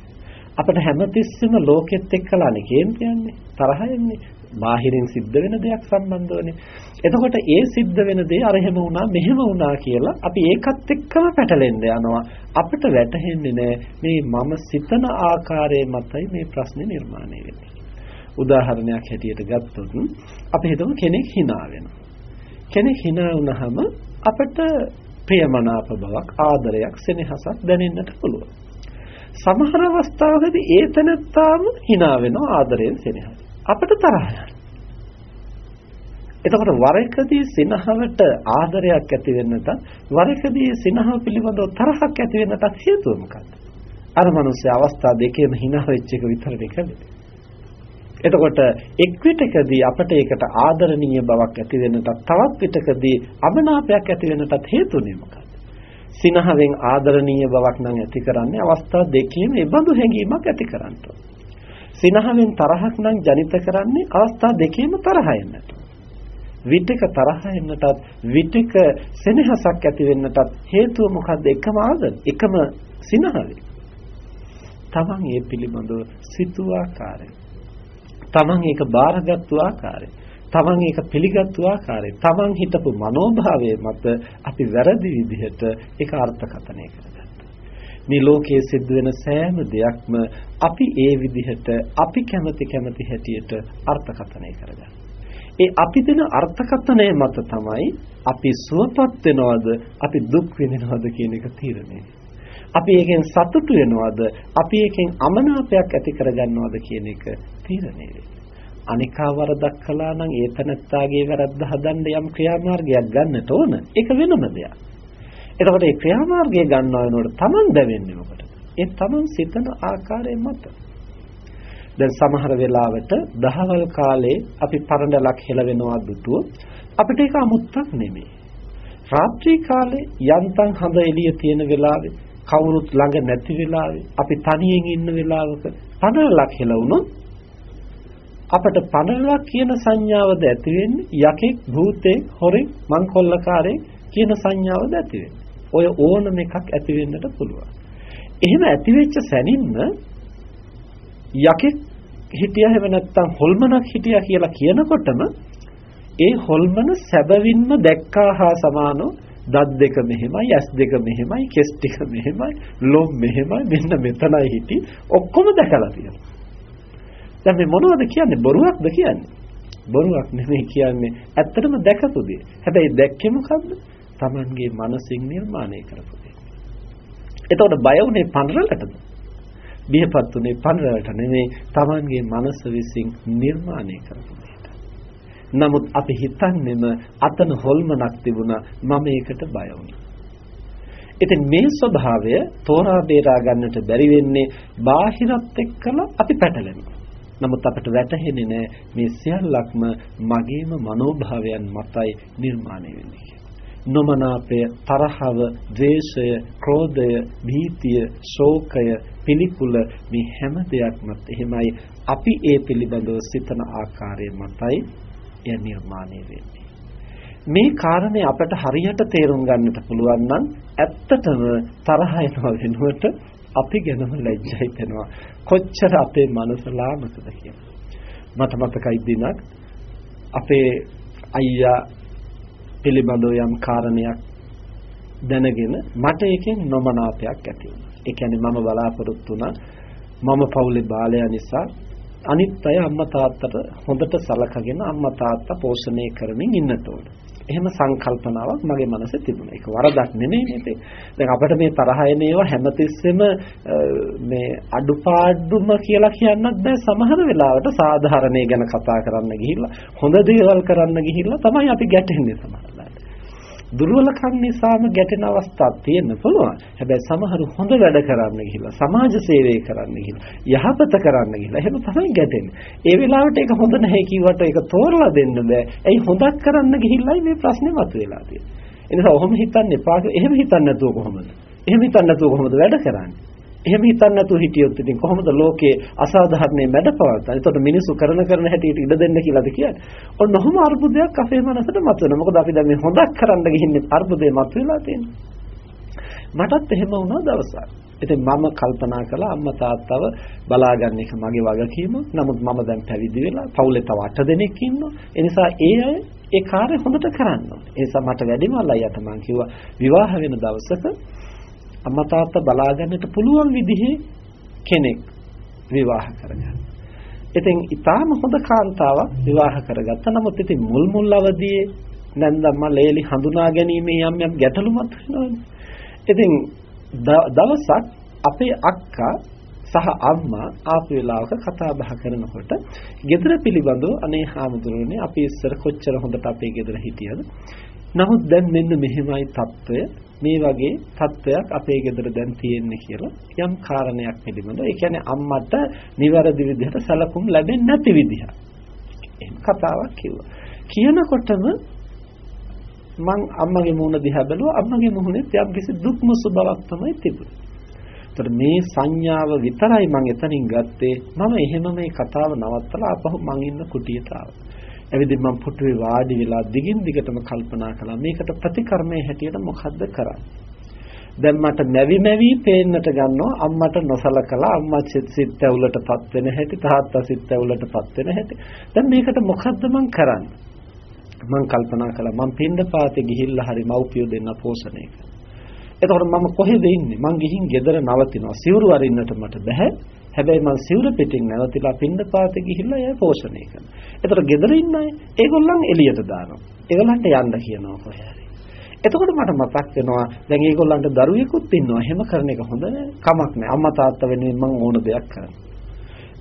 S2: අපිට හැමතිස්සෙම ලෝකෙත් එක්කලානේ කියන්නේ තරහ යන්නේ. බාහිරින් සිද්ධ වෙන දෙයක් සම්බන්ධවනේ. එතකොට ඒ සිද්ධ වෙන දේ අර එහෙම වුණා මෙහෙම වුණා කියලා අපි ඒකත් එක්කම පැටලෙන්න යනවා. අපිට වැටහෙන්නේ නැහැ මේ මම සිතන ආකාරයේ මතයි මේ ප්‍රශ්නේ නිර්මාණය වෙන්නේ. උදාහරණයක් හැටියට ගත්තොත් අපි හිතමු කෙනෙක් hina වෙනවා. කෙනෙක් hina වුණාම අපට ප්‍රියමනාප බවක් ආදරයක් සෙනෙහසක් දැනෙන්නට පුළුවන්. සමහර අවස්ථාවකදී ඒ තැනත්තාම hina වෙනවා ආදරයෙන් සෙනෙහස. අපට තරහ එතකොට වර එකදී සිනහවට ආදරයක් ඇති වෙන්නට වර එකදී සිනහව පිළිබඳව තරහක් ඇති වෙන්නට හේතුව මොකක්ද? අර මිනිස්සේ අවස්ථා දෙකේම hina වෙච්ච එක විතරනේ කළේ. එතකොට එක් විටකදී අපට ඒකට ආදරණීය බවක් ඇති වෙනටත් තවත් විටකදී අමනාපයක් ඇති වෙනටත් හේතුනේ මොකක්ද? සිනහවෙන් ආදරණීය බවක් නම් ඇති කරන්නේ අවස්ථා දෙකේම ඒ බඳු හැඟීමක් ඇති කරන්නට. සිනහවෙන් තරහක් නම් ජනිත කරන්නේ අවස්ථා දෙකේම තරහ එන්නට. විටක තරහ එන්නටත් විටක සෙනෙහසක් ඇති වෙන්නටත් හේතුව මොකද්ද එකම ආදර එකම සිනහවේ තමන් ඒ පිළිබඳව සිතූ ආකාරය තමන් ඒක බාරගත්තු ආකාරය තමන් ඒක පිළිගත්තු ආකාරය තමන් හිතපු මනෝභාවය මත අපි වැරදි විදිහට ඒක අර්ථකථනය කරගත්තා. මේ ලෝකයේ සිද්ධ වෙන සෑම දෙයක්ම අපි ඒ විදිහට අපි කැමති කැමති හැටියට අර්ථකථනය කරගන්නවා ඒ අපි දෙන අර්ථකථනය මත තමයි අපි සුවපත් වෙනවද අපි දුක් විඳිනවද කියන එක තීරණය. අපි එකෙන් සතුටු වෙනවද? අපි එකෙන් අමනාපයක් ඇති කරගන්නවද කියන එක තීරණය අනිකා වරදක් කළා නම් ඒ තනත්තාගේ වැරද්ද හදන්න යම් ක්‍රියාමාර්ගයක් ගන්නට ඕන. ඒක වෙනම දෙයක්. එතකොට ඒ ක්‍රියාමාර්ගය ගන්නවා වෙනකොට Taman දැවෙන්නේ මොකටද? ඒ Taman සිතන ආකාරය මත. දැන් සමහර වෙලාවට දහවල් කාලේ අපි පරණලක් හෙලවෙනවා දුටුවොත් අපිට ඒක අමුත්තක් නෙමෙයි. රාත්‍රී කාලේ යන්තම් හඳ එළිය තියෙන වෙලාවේ කවුරුත් ළඟ නැති වෙලාවේ අපි තනියෙන් ඉන්න වෙලාවක පරණලක් හෙලවුණොත් අපට පරණලක් කියන සංඥාවද ඇති වෙන්නේ යකෙක් භූතේ හොරෙක් මංකොල්ලකාරේ කියන සංඥාවද ඇති වෙන්නේ. ඔය ඕනම එකක් ඇති වෙන්නට පුළුවන්. එහෙම ඇති වෙච්ච සැනින්ම යකෙක් හිටියා හැම නැත්තම් හොල්මනක් හිටියා කියලා කියනකොටම ඒ හොල්මන සැබවින්ම දැක්කා හා සමානව දත් දෙක මෙහෙමයි ඇස් දෙක මෙහෙමයි කෙස් ටික මෙහෙමයි ලොම් මෙහෙමයි මෙන්න මෙතනයි හිටි. ඔක්කොම දැකලා තියෙනවා. දැන් මේ මොනවද කියන්නේ? බොරුවක්ද කියන්නේ? බොරුවක් නෙමෙයි කියන්නේ. ඇත්තටම දැකපු දේ. හැබැයි දැක්කේ මොකද්ද? Tamanගේ මනසින් නිර්මාණය කරපු දේ. එතකොට බය උනේ පනරලටද? බියපත් උනේ පනරලට නෙමෙයි. Tamanගේ මනස විසින් නිර්මාණය කරපු දෙයට. නමුත් අපි හිතන්නේම අතන හොල්මනක් තිබුණා මම ඒකට බය වුණා. ඉතින් මේ ස්වභාවය තෝරා බේරා ගන්නට බැරි වෙන්නේ බාහිරත් එක්කලා අපි පැටලෙනවා. නමුත් අපිට වැටහෙන්නේ නැහැ මේ සියල්ලක්ම මගේම මනෝභාවයන් මතයි නිර්මාණය වෙන්නේ. නොමනාපය, තරහව, ද්වේෂය, ක්‍රෝධය, භීතිය, ශෝකය, පිළිකුල මේ හැම දෙයක්මත් එහෙමයි අපි ඒ පිළිබඳව සිතන ආකාරය මතයි එය නිර්මාණය වෙන්නේ. මේ කාරණේ අපට හරියට තේරුම් ගන්නට පුළුවන් නම් ඇත්තටම තරහ එනවා වෙනුවට අපි ගැනම ලැජ්ජයි වෙනවා. කොච්චර අපේ මනස ලාමකද කියලා. මට මතකයි දිනක් අපේ අයියා පිළිබඳව යම් කාරණයක් දැනගෙන මට ඒකෙන් නොමනාපයක් ඇති වුණා. ඒ කියන්නේ මම බලාපොරොත්තු වුණා මම පවුලේ බාලයා නිසා අනිත් අය අම්මා තාත්තට හොඳට සලකගෙන අම්මා තාත්තා පෝෂණය කරමින් ඉන්නට ඕන. එහෙම සංකල්පනාවක් මගේ මනසේ තිබුණා. ඒක වරදක් නෙමෙයි නේද? දැන් අපිට මේ තරහ එන ඒවා හැමතිස්සෙම මේ අඩුපාඩුම කියලා කියන්නත් බෑ සමහර වෙලාවට සාධාරණේ ගැන කතා කරන්න ගිහිල්ලා හොඳ දේවල් කරන්න ගිහිල්ලා තමයි අපි ගැටෙන්නේ සමහරවිට. දුර්වලකම් නිසාම ගැටෙන අවස්ථාවක් තියෙන්න පුළුවන්. හැබැයි සමහරු හොඳ වැඩ කරන්න ගිහිල්ලා සමාජ සේවය කරන්න ගිහිල්ලා යහපත කරන්න ගිහිල්ලා එහෙම තමයි ගැටෙන්නේ. ඒ වෙලාවට ඒක හොඳ නැහැ කිව්වට ඒක තෝරලා දෙන්න බෑ. ඇයි හොඳක් කරන්න ගිහිල්ලායි මේ ප්‍රශ්නේ මතුවලා තියෙන්නේ. ඒ නිසා ඔහොම හිතන්න එපා. එහෙම හිතන්න නැතුව කොහොමද? එහෙම හිතන්න නැතුව කොහොමද වැඩ කරන්නේ? එහෙම හිතන්න නැතුව හිටියොත් ඉතින් කොහොමද ලෝකේ අසාධාරණේ මැඩපවත්තන්නේ? එතකොට මිනිස්සු කරන කරන හැටියට ඉඩ දෙන්න කියලාද කියන්නේ? ඔන්න ඔහොම අර්බුදයක් අපේ මනසට මතුවෙනවා. මොකද අපි දැන් මේ හොඳක් කරන්න ගිහින්නේ අර්බුදේ මතුවලා තියෙනවා. මටත් එහෙම වුණා දවසක්. ඉතින් මම කල්පනා කළා අම්මා තාත්තව බලාගන්න එක මගේ වගකීම. නමුත් මම දැන් පැවිදි වෙලා පවුලේ තව 8 දෙනෙක් ඉන්නවා. ඒ නිසා ඒ අය ඒ කාර්ය හොඳට කරන්න ඕනේ. ඒ නිසා මට වැඩිමල් අයියට මම කිව්වා විවාහ වෙන දවසක අම්මා තාත්තා බලාගන්නට පුළුවන් විදිහේ කෙනෙක් විවාහ කරගන්න. ඉතින් ඊටාම හොඳ කාන්තාවක් විවාහ කරගත්ත. නමුත් ඉතින් මුල් මුල් අවදියේ නැන්දම්මා ලේලි හඳුනා ගැනීමේ යම් යම් ගැටලුමක් වෙනවානේ. ඉතින් දවසක් අපේ අක්කා සහ අම්මා ආපු වෙලාවක කතා බහ කරනකොට ගෙදර පිළිබඳව අනේ හාමුදුරනේ අපි ඉස්සර කොච්චර හොඳට අපේ ගෙදර හිටියද. නමුත් දැන් මෙන්න මෙහෙමයි తত্ত্বය මේ වගේ තත්වයක් අපේ ගෙදර දැන් තියෙන්නේ කියලා යම් කාරණයක් පිළිබඳව ඒ කියන්නේ අම්මට නිවැරදි විදිහට සලකුම් ලැබෙන්නේ නැති විදිහ. එහෙම කතාවක් කිව්වා. කියනකොටම මං අම්මගේ මූණ දිහා බැලුවා අම්මගේ මූණේ යම් කිසි දුක් මුසු බවක් තමයි තිබුණේ. ඒතර මේ සංඥාව විතරයි මං එතනින් ගත්තේ මම එහෙම මේ කතාව නවත්තලා ආපහු මං ඉන්න කුටියට ආවා. එවිදින් මම පුටුවේ වාඩි වෙලා දිගින් දිගටම කල්පනා කළා. මේකට ප්‍රතිකර්මයේ හැටියට මොකද්ද කරන්නේ? දැන් මට නැවි නැවි පේන්නට ගන්නවා. අම්මට නොසලකලා අම්මා සිත් ඇවුලටපත් වෙන හැටි තාත්තා සිත් ඇවුලටපත් වෙන හැටි. දැන් මේකට මොකද්ද මං කරන්නේ? මං කල්පනා කළා. මං පින්ඩපාතේ ගිහිල්ලා හරි මව්පියෝ දෙන්න පෝෂණය කරනවා එතකොට මම කොහෙද ඉන්නේ? මං ගිහින් ගෙදර නවතිනවා. සිවුරු අරින්නට මට බෑ හැබැයි මං සිවුර පිටින් නැවතිලා පින්ඩපාතේ ගිහිල්ලා එයා පෝෂණය කරනවා එතකොට ගෙදර ඉන්න අය ඒගොල්ලන් එළියට දානවා ඒගොල්ලන්ට යන්න කියනවා කොහේ එතකොට මට මතක් වෙනවා දැන් ඒගොල්ලන්ට දරුවෙකුත් ඉන්නවා. එහෙම කරන එක හොඳ නෑ. කමක් නෑ. අම්මා තාත්තා වෙනුවෙන් මම ඕන දෙයක් කරනවා.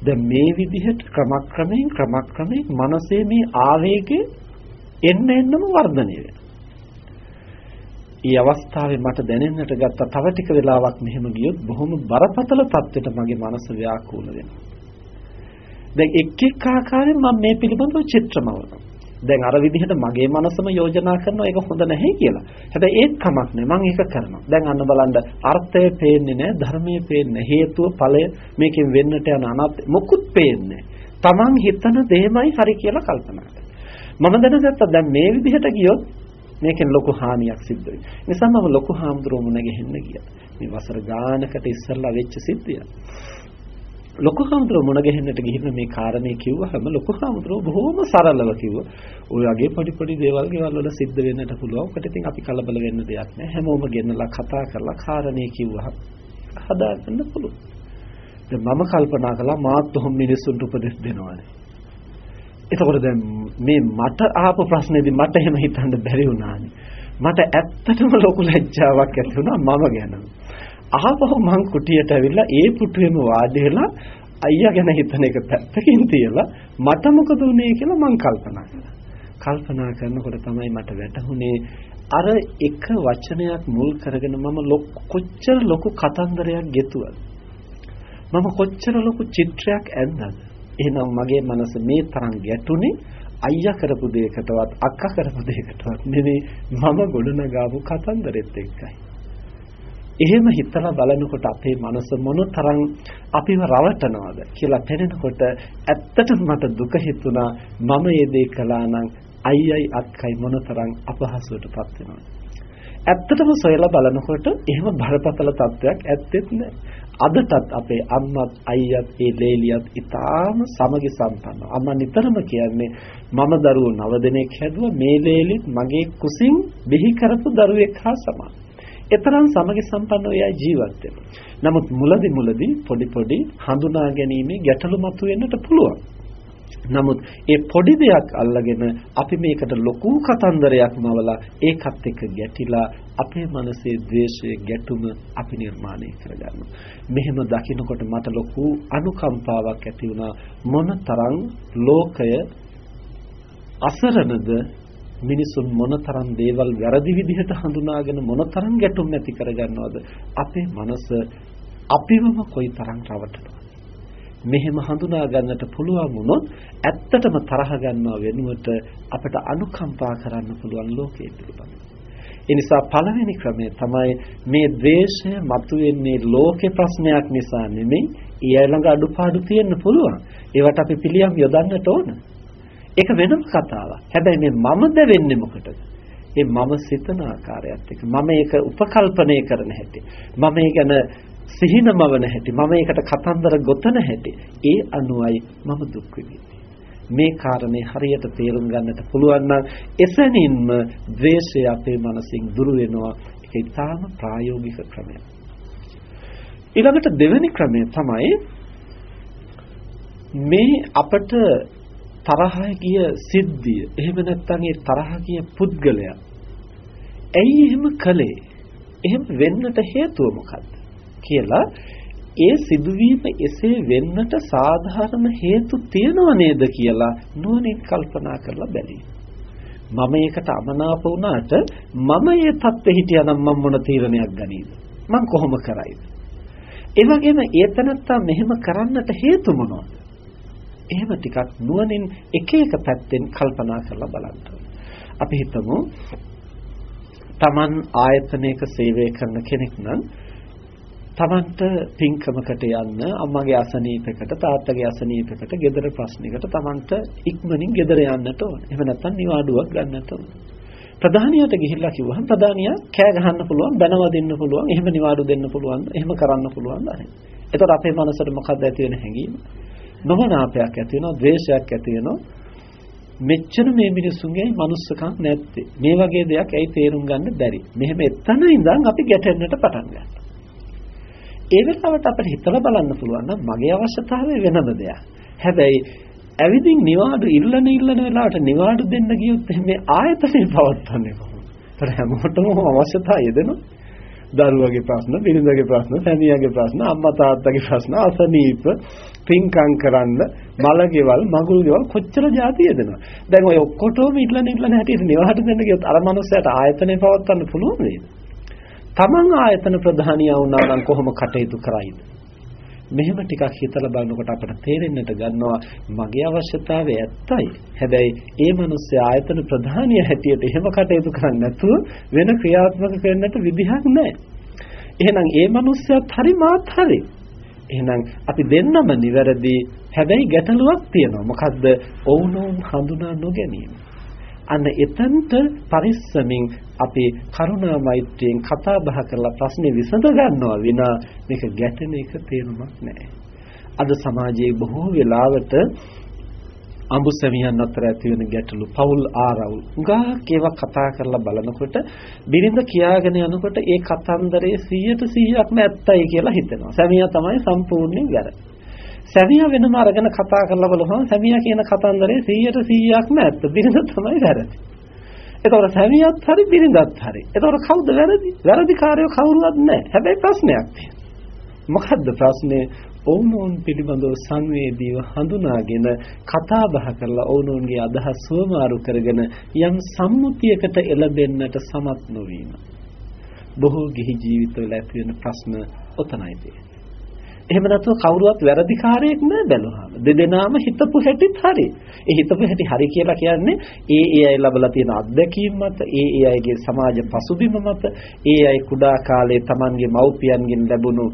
S2: දැන් මේ විදිහට ක්‍රමක්‍රමයෙන් ක්‍රමක්‍රමයෙන් මනසේ මේ ආවේගය එන්න එන්නම වර්ධනය වෙනවා. ඊ අවස්ථාවේ මට දැනෙන්නට ගත්ත තව ටික වෙලාවක් මෙහෙම ගියොත් බොහොම බරපතල තත්ත්වයට මගේ මනස ව්‍යාකූල වෙනවා. දැන් එක් එක් ආකාරයෙන් මම මේ පිළිබඳව චිත්‍රමවනවා. දැන් අර විදිහට මගේ මනසම යෝජනා කරනවා ඒක හොඳ නැහැ කියලා. හැබැයි ඒත් කමක් නැහැ. මම ඒක කරනවා. දැන් අන්න බලන්න අර්ථය පේන්නේ නැහැ, ධර්මයේ පේන්නේ හේතුව ඵලය මේකෙන් වෙන්නට යන අනත් මොකුත් පේන්නේ තමන් හිතන දෙයමයි හරි කියලා කල්පනා මම දැනගත්තා දැන් මේ විදිහට ගියොත් මේකෙන් ලොකු හානියක් සිද්ධ වෙයි. නිසා මම ලොකු හාමුදුරුවෝ මුණ ගැහෙන්න ගියා. මේ වසර ගානකට ඉස්සෙල්ලා වෙච්ච සිද්ධියක්. ලොකු හාමුදුරුවෝ මුණ ගැහෙන්නට ගිහින් මේ කාරණේ කිව්වහම ලොකු හාමුදුරුවෝ බොහොම සරලව කිව්වා. ඔය වගේ පොඩි පොඩි දේවල් ගෙවල් වල සිද්ධ වෙන්නට පුළුවන්. ඔකට ඉතින් අපි කලබල වෙන්න දෙයක් නැහැ. හැමෝම ගෙන්නලා කතා කරලා කාරණේ කිව්වහම හදාගන්න පුළුවන්. දැන් මම කල්පනා කළා මාත් ඔහොම මිනිස්සුන්ට උපදෙස් දෙනවානේ. එතකොට දැන් මේ මට ආපු ප්‍රශ්නේදී මට එහෙම හිතන්න බැරි වුණානේ. මට ඇත්තටම ලොකු ලැජ්ජාවක් ඇති වුණා මම ගැන. ආපහු මං කුටියට ඇවිල්ලා ඒ පුටුවේම වාඩි වෙලා අයියා ගැන හිතන එක පැත්තකින් තියලා මට මොකද උනේ කියලා මං කල්පනා කළා. කල්පනා කරනකොට තමයි මට වැටහුනේ අර එක වචනයක් මුල් කරගෙන මම කොච්චර ලොකු කතන්දරයක් ගෙතුවද මම කොච්චර ලොකු චිත්‍රයක් ඇන්දද එහෙනම් මගේ මනස මේ තරම් ගැටුනේ අයියා කරපු දෙයකටවත් අක්කා කරපු දෙයකටවත් නෙවෙයි මම ගොඩනගාපු කතන්දරෙත් එක්කයි. එහෙම හිතලා බලනකොට අපේ මනස මොනතරම් අපිව රවටනවද කියලා තේරෙනකොට ඇත්තටම මට දුක හිතුණා මම මේ දේ කළා නම් අයියයි අක්කයි මොනතරම් අපහසුවටපත් වෙනවද. ඇත්තටම සොයලා බලනකොට එහෙම බරපතල තත්වයක් ඇත්තෙත් නෑ. අදටත් අපේ අම්මත් අයියත් ඒ ලේලියත් ඊටාම සමගි සම්පන්නව. අම්මා නිතරම කියන්නේ මම දරුවෝ නව දෙනෙක් හැදුවා මේ ලේලිත් මගේ කුසින් බිහි කරපු දරුවෙක් හා සමානයි. එතරම් සමගි සම්පන්නව එයා ජීවත් නමුත් මුලදි මුලදි පොඩි පොඩි හඳුනා ගැනීමේ ගැටලු මතුවෙන්නට පුළුවන්. නමුත් ඒ පොඩි දෙයක් අල්ලගෙන අපි මේකට ලොකු කතන්දරයක් මවලා ඒකත් එක්ක ගැටිලා අපේ මනසේ ද්වේෂය ගැටුම අපි නිර්මාණය කරගන්නවා. මෙහෙම දකිනකොට මට ලොකු අනුකම්පාවක් ඇති වුණා මොනතරම් ලෝකය අසරණද මිනිසුන් මොනතරම් දේවල් වැරදි විදිහට හඳුනාගෙන මොනතරම් ගැටුම් ඇති කරගන්නවද අපේ මනස අපිවම කොයිතරම් රවටනවද මෙහෙම හඳුනා ගන්නට පුළුවන් වුණොත් ඇත්තටම තරහ ගන්නව වෙනුවට අපට අනුකම්පා කරන්න පුළුවන් ලෝකයේ පිළිබඳව. ඒ නිසා පළවෙනි ක්‍රමය තමයි මේ ද්වේෂය මතුවෙන්නේ ලෝකේ ප්‍රශ්නයක් නිසා නෙමෙයි ඊළඟ අඩුපාඩු තියෙන්න පුළුවන්. ඒවට අපි පිළියම් යොදන්නට ඕන. ඒක වෙනම කතාවක්. හැබැයි මේ මම දෙවෙන්නේ මොකටද? ඒ මම සිතන ආකාරයත් එක්ක මම ඒක උපකල්පනය කරන හැටි. මම ඒ ගැන සිහිනමවන හැටි. මම ඒකට කතන්දර ගොතන හැටි. ඒ අනුවයි මම දුක් විඳින්නේ. මේ කාරණේ හරියට තේරුම් ගන්නට පුළුවන් නම් එසැනින්ම ද්වේෂය අපේ මනසින් දුරු වෙනවා. ඒක ඉතාම ප්‍රායෝගික ක්‍රමයක්. ඊළඟට දෙවෙනි ක්‍රමය තමයි මේ අපට තරහ ගිය සිද්ධිය එහෙම නැත්නම් ඒ තරහ ගිය පුද්ගලයා ඇයි එහෙම කළේ එහෙම වෙන්නට හේතුව මොකක්ද කියලා ඒ සිදුවීම එසේ වෙන්නට සාධාරණ හේතු තියෙනව නේද කියලා නුවණින් කල්පනා කරලා බැලීම. මම ඒකට අමනාප වුණාට මම ඒ தත්ත්වෙ හිටියානම් මම මොන තීරණයක් ගනීද? මං කොහොම කරයිද? ඒ වගේම ඒතනත්තා මෙහෙම කරන්නට හේතු මොනවද? එහෙම ටිකක් නුවණින් එක එක පැත්තෙන් කල්පනා කරලා බලන්න. අපි හිතමු Taman ආයතනයක සේවය කරන කෙනෙක් නම් තමන්ට පින්කමකට යන්න අම්මගේ අසනීපයකට තාත්තගේ අසනීපයකට ගෙදර ප්‍රශ්නයකට තමන්ට ඉක්මනින් ගෙදර යන්නට ඕන. එහෙම නැත්නම් නිවාඩුවක් ගන්නට ඕන. ප්‍රධානියට ගිහිල්ලා කිව්වහම ප්‍රධානියා කෑ ගහන්න පුළුවන්, බැනව දෙන්න පුළුවන්, එහෙම නිවාඩු දෙන්න පුළුවන්, එහෙම කරන්න පුළුවන් අනේ. එතකොට අපේ මනසට මොකක්ද ඇති වෙන හැඟීම? නොමනාපයක් ඇති වෙනවා, ද්වේෂයක් ඇති වෙනවා. මෙච්චර මේ මිනිසුන්ගේ මනුස්සකම් නැත්තේ. මේ වගේ දෙයක් ඇයි තේරුම් ගන්න බැරි? මෙහෙම එතන ඉඳන් අපි ගැටෙන්නට පටන් ගන්නවා. ඒ වෙලාවට අපිට හිතලා බලන්න පුළුවන් නම් මගේ අවශ්‍යතාවය වෙනම දෙයක්. හැබැයි ඇවිදින් නිවාඩු ඉල්ලන ඉල්ලන වෙලාවට නිවාඩු දෙන්න ගියොත් මේ ආයතනේ පවත්වන්නේ කොහොමද? ඒතර හැමෝටම අවශ්‍යතාවය දෙනවා. දරුවගේ ප්‍රශ්න, බිරිඳගේ ප්‍රශ්න, සැමියාගේ ප්‍රශ්න, අම්මා තාත්තගේ ප්‍රශ්න, අසනීප, පින්කම් කරන්න, මලගෙවල්, මගුල්ගෙවල් කොච්චර જાතිය දෙනවා. දැන් ඔය ඔක්කොටම ඉල්ලන ඉල්ලන හැටියට නිවාඩු දෙන්න ගියොත් අර මනුස්සයාට ආයතනේ පවත්වන්න පුළුවන් නේද? තමන් ආයතන ප්‍රධානියා වුණා නම් කොහොම කටයුතු කරයිද? මෙහෙම ටිකක් හිතලා බලනකොට අපට තේරෙන්නට ගන්නවා මගේ අවශ්‍යතාවය ඇත්තයි. හැබැයි ඒ මිනිස්සේ ආයතන ප්‍රධානිය හැටියට එහෙම කටයුතු කරන්නේ නැතුව වෙන ක්‍රියාත්මක කරන්නට විදිහක් නැහැ. එහෙනම් ඒ මිනිස්සයාත් හරි මාත් හරි. එහෙනම් අපි දෙන්නම නිවැරදි හැබැයි ගැටලුවක් තියෙනවා. මොකද්ද? ඔවුනොවුන් හඳුනා නොගැනීම. අන්න එතනට පරිස්සමින් අපි කරුණා මෛත්‍රියෙන් කතා බහ කරලා ප්‍රශ්නේ විසඳ ගන්නවා විනා මේක ගැටෙන එක තේරුමක් නැහැ. අද සමාජයේ බොහෝ වෙලාවට අඹුසැමියන් අතර ඇති වෙන ගැටලු පෞල් ආරවුල් උගාක් ඒවා කතා කරලා බලනකොට බිරිඳ කියාගෙන යනකොට ඒ කතන්දරේ 100ට 100ක්ම ඇත්තයි කියලා හිතෙනවා. සැමියා තමයි සම්පූර්ණයෙන් වැරදි. සැමියා වෙනම අරගෙන කතා කරලා බලපුවම සැමියා කියන කතන්දරේ 100ට 100ක්ම ඇත්ත. බිරිඳ තමයි වැරදි. එතකොට සැමියාත් හරි බිරිඳත් හරි. එතකොට කවුද වැරදි? වැරදිකාරයෝ කවුරුවත් නැහැ. හැබැයි ප්‍රශ්නයක් තියෙනවා. මොකද්ද ප්‍රශ්නේ? ඔවුනොවුන් පිළිබඳව සංවේදීව හඳුනාගෙන කතා බහ කරලා ඔවුනොවුන්ගේ අදහස් සුවමාරු කරගෙන යම් සම්මුතියකට එළඹෙන්නට සමත් නොවීම. බොහෝ ගිහි ජීවිතවල ඇති වෙන ප්‍රශ්න ඔතනයි තියෙන්නේ. එහෙම නැතුව කවුරුවත් වැරදිකාරයෙක් නෑ බැලුවාම. දෙදෙනාම හිතපු හැටිත් හරි. ඒ හිතපු හැටි හරි කියලා කියන්නේ ඒ ඒ අය ලබලා තියෙන අත්දැකීම් මත, ඒ ඒ අයගේ සමාජ පසුබිම මත, ඒ අය කුඩා කාලේ Tamanගේ මව්පියන්ගෙන් ලැබුණු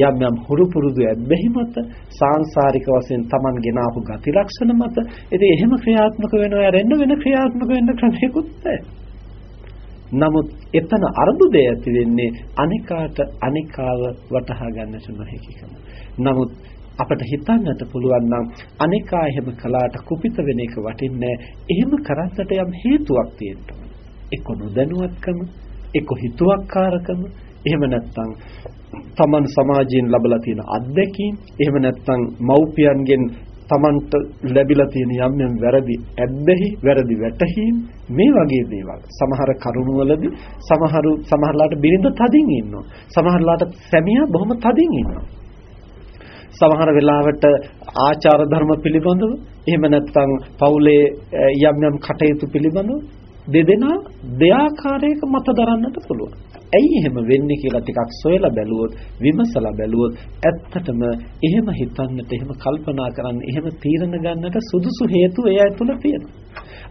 S2: යම් යම් හුරු පුරුදු ඇබ්බැහි මත, සාංශාරික වශයෙන් Taman ගෙනාවු ගති ලක්ෂණ මත. ඉතින් එහෙම ක්‍රියාත්මක වෙනවා රෙන්න වෙන ක්‍රියාත්මක වෙන්න ක්‍රමයක්වත් නැහැ. නමුත් එතන අර්බුදය ඇති වෙන්නේ අනිකාට අනිකාව වටහා ගන්නට නොහැකිකම. නමුත් අපට හිතන්නට පුළුවන් නම් අනිකා එහෙම කළාට කුපිත වෙන එක වටින්නේ එහෙම කරන්නට යම් හේතුවක් තියෙනවා. එක්ක නොදැනුවත්කම, එක්ක හිතුවක්කාරකම, එහෙම නැත්නම් තමන් සමාජයෙන් ලැබලා තියෙන අත්දැකීම්, එහෙම නැත්නම් මව්පියන්ගෙන් Tamanට ලැබිලා තියෙන යම් යම් වැරදි ඇබ්බැහි වැරදි වැටහීම් මේ වගේ දේවල්. සමහර කරුණවලදී සමහරු සමහරලාට බිරිඳ තදින් ඉන්නවා. සමහරලාට සැමියා බොහොම තදින් ඉන්නවා. සමහර වෙලාවට ආචාර ධර්ම පිළිබඳව එහෙම නැත්නම් පවුලේ යම් යම් කටයුතු පිළිබඳව දෙදෙනා දෙආකාරයක මත දරන්නට පුළුවන්. ඇයි එහෙම වෙන්නේ කියලා ටිකක් සොයලා බැලුවොත් විමසලා බැලුවොත් ඇත්තටම එහෙම හිතන්නට එහෙම කල්පනා කරන්න එහෙම තීරණ ගන්නට සුදුසු හේතු ඒ ඇතුළ තියෙනවා.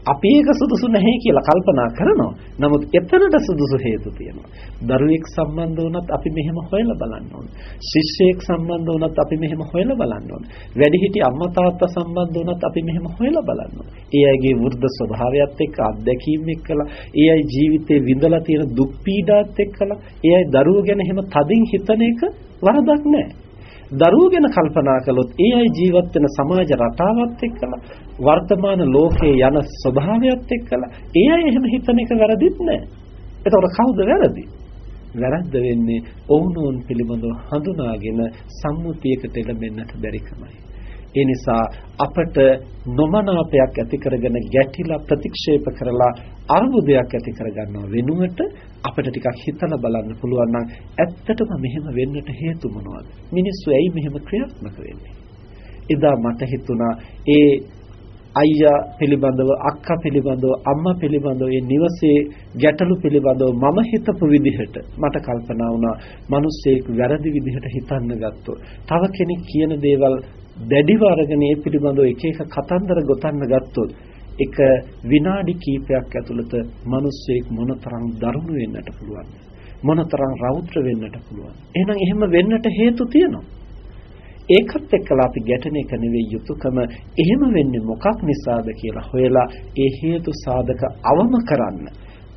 S2: අපි ඒක සුදුසු නැහැ කියලා කල්පනා කරනවා. නමුත් එතනට සුදුසු හේතු තියෙනවා. දරුවෙක් සම්බන්ධ වුණත් අපි මෙහෙම හොයලා බලන්න ඕන. ශිෂ්‍යයෙක් සම්බන්ධ වුණත් අපි මෙහෙම හොයලා බලන්න ඕන. වැඩිහිටි අම්මා තාත්තා සම්බන්ධ වුණත් අපි මෙහෙම හොයලා බලන්න ඕන. ඒ අයගේ වෘද්ධ ස්වභාවයත් එක්ක අත්දැකීම් එක්කලා, ඒ අය ජීවිතේ විඳලා තියෙන දුක් පීඩාත් එක්කලා, ඒ අය දරුවෝ ගැන එහෙම තදින් හිතන එක වරදක් නැහැ. දරුවෝ ගැන කල්පනා කළොත් ඒ අය ජීවත් වෙන සමාජ රටාවත් එක්කලා වර්තමාන ලෝකයේ යන ස්වභාවයත් එක්කලා ඒ අය එහෙම හිතන එක වැරදිත් නෑ. එතකොට කවුද වැරදි? වැරද්ද වෙන්නේ ඔවුනොවුන් පිළිබඳව හඳුනාගෙන සම්මුතියකට එළඹෙන්නට බැරිකමයි. ඒ නිසා අපට නොමනාපයක් ඇති කරගෙන ගැටිලා ප්‍රතික්ෂේප කරලා අර්බුදයක් ඇති කරගන්නව වෙනුවට අපිට ටිකක් හිතලා බලන්න පුළුවන් නම් ඇත්තටම මෙහෙම වෙන්නට හේතු මොනවද? මිනිස්සු ඇයි මෙහෙම ක්‍රියාත්මක වෙන්නේ? එදා මට හිතුණා ඒ අයියා පිළිබඳව අක්කා පිළිබඳව අම්මා පිළිබඳව මේ නිවසේ ගැටලු පිළිබඳව මම හිතපු විදිහට මට කල්පනා වුණා මිනිස්සෙක් වැරදි විදිහට හිතන්න ගත්තොත් තව කෙනෙක් කියන දේවල් දැඩිව අරගෙන ඒ පිළිබඳව එක එක කතන්දර ගොතන්න ගත්තොත් එක විනාඩි කිහිපයක් ඇතුළත මිනිස්සෙක් මොනතරම් දරුණු වෙන්නට පුළුවන් මොනතරම් රෞද්‍ර වෙන්නට පුළුවන්. එහෙනම් එහෙම වෙන්නට හේතු තියෙනවා. ඒකත් එක්කලා අපි ගැටෙන එක නෙවෙයි යුතුයකම එහෙම වෙන්නේ මොකක් නිසාද කියලා හොයලා ඒ හේතු සාධක අවම කරන්න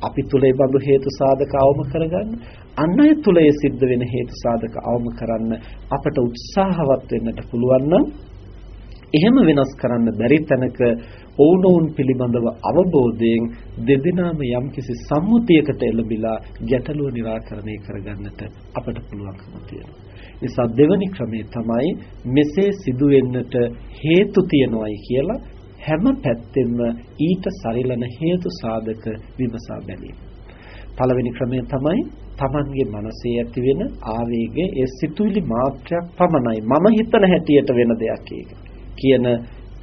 S2: අපි තුල ඒ බඳු හේතු සාධක අවම කරගන්න අන් අය තුල ඒ සිද්ධ වෙන හේතු සාධක අවම කරන්න අපට උත්සාහවත් වෙන්නට පුළුවන් නම් එහෙම වෙනස් කරන්න බැරි තැනක ඔවුනොවුන් පිළිබඳව අවබෝධයෙන් දෙදෙනාම යම්කිසි සම්මුතියකට එළඹිලා ගැටලුව निराකරණය කරගන්නට අපට පුළුවන්කම තියෙනවා. නිසා දෙවැනි ක්‍රමය තමයි මෙසේ සිදු වෙන්නට හේතු තියනවායි කියලා හැම පැත්තෙම ඊට සරිලන හේතු සාධක විමසා බැලීම. පළවෙනි ක්‍රමය තමයි Tamanගේ මනසේ ඇති වෙන ආවේගය ඒ සිතුවිලි මාත්‍රයක් පමණයි. මම හිතන හැටියට වෙන දෙයක් ඒක. කියන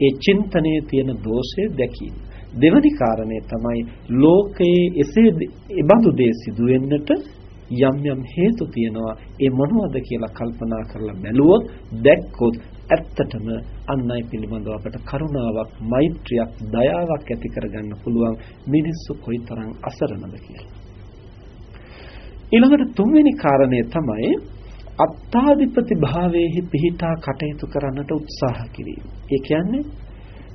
S2: ඒ චින්තනයේ තියෙන දෝෂය දැකීම. දෙවැනි කාරණය තමයි ලෝකයේ එසේ බඳු දේ සිදු වෙන්නට යම් යම් හේතු තියෙනවා ඒ මොනවද කියලා කල්පනා කරලා බැලුවොත් දැක්කොත් ඇත්තටම අන් අය පිළිබඳව අපට කරුණාවක් මෛත්‍රියක් දයාවක් ඇති කරගන්න පුළුවන් මිනිස්සු කොයිතරම් අසරණද කියලා. ඊළඟට තුන්වෙනි කාරණය තමයි අත්තාදිපති භාවයේහි පිහිටා කටයුතු කරන්නට උත්සාහ කිරීම. ඒ කියන්නේ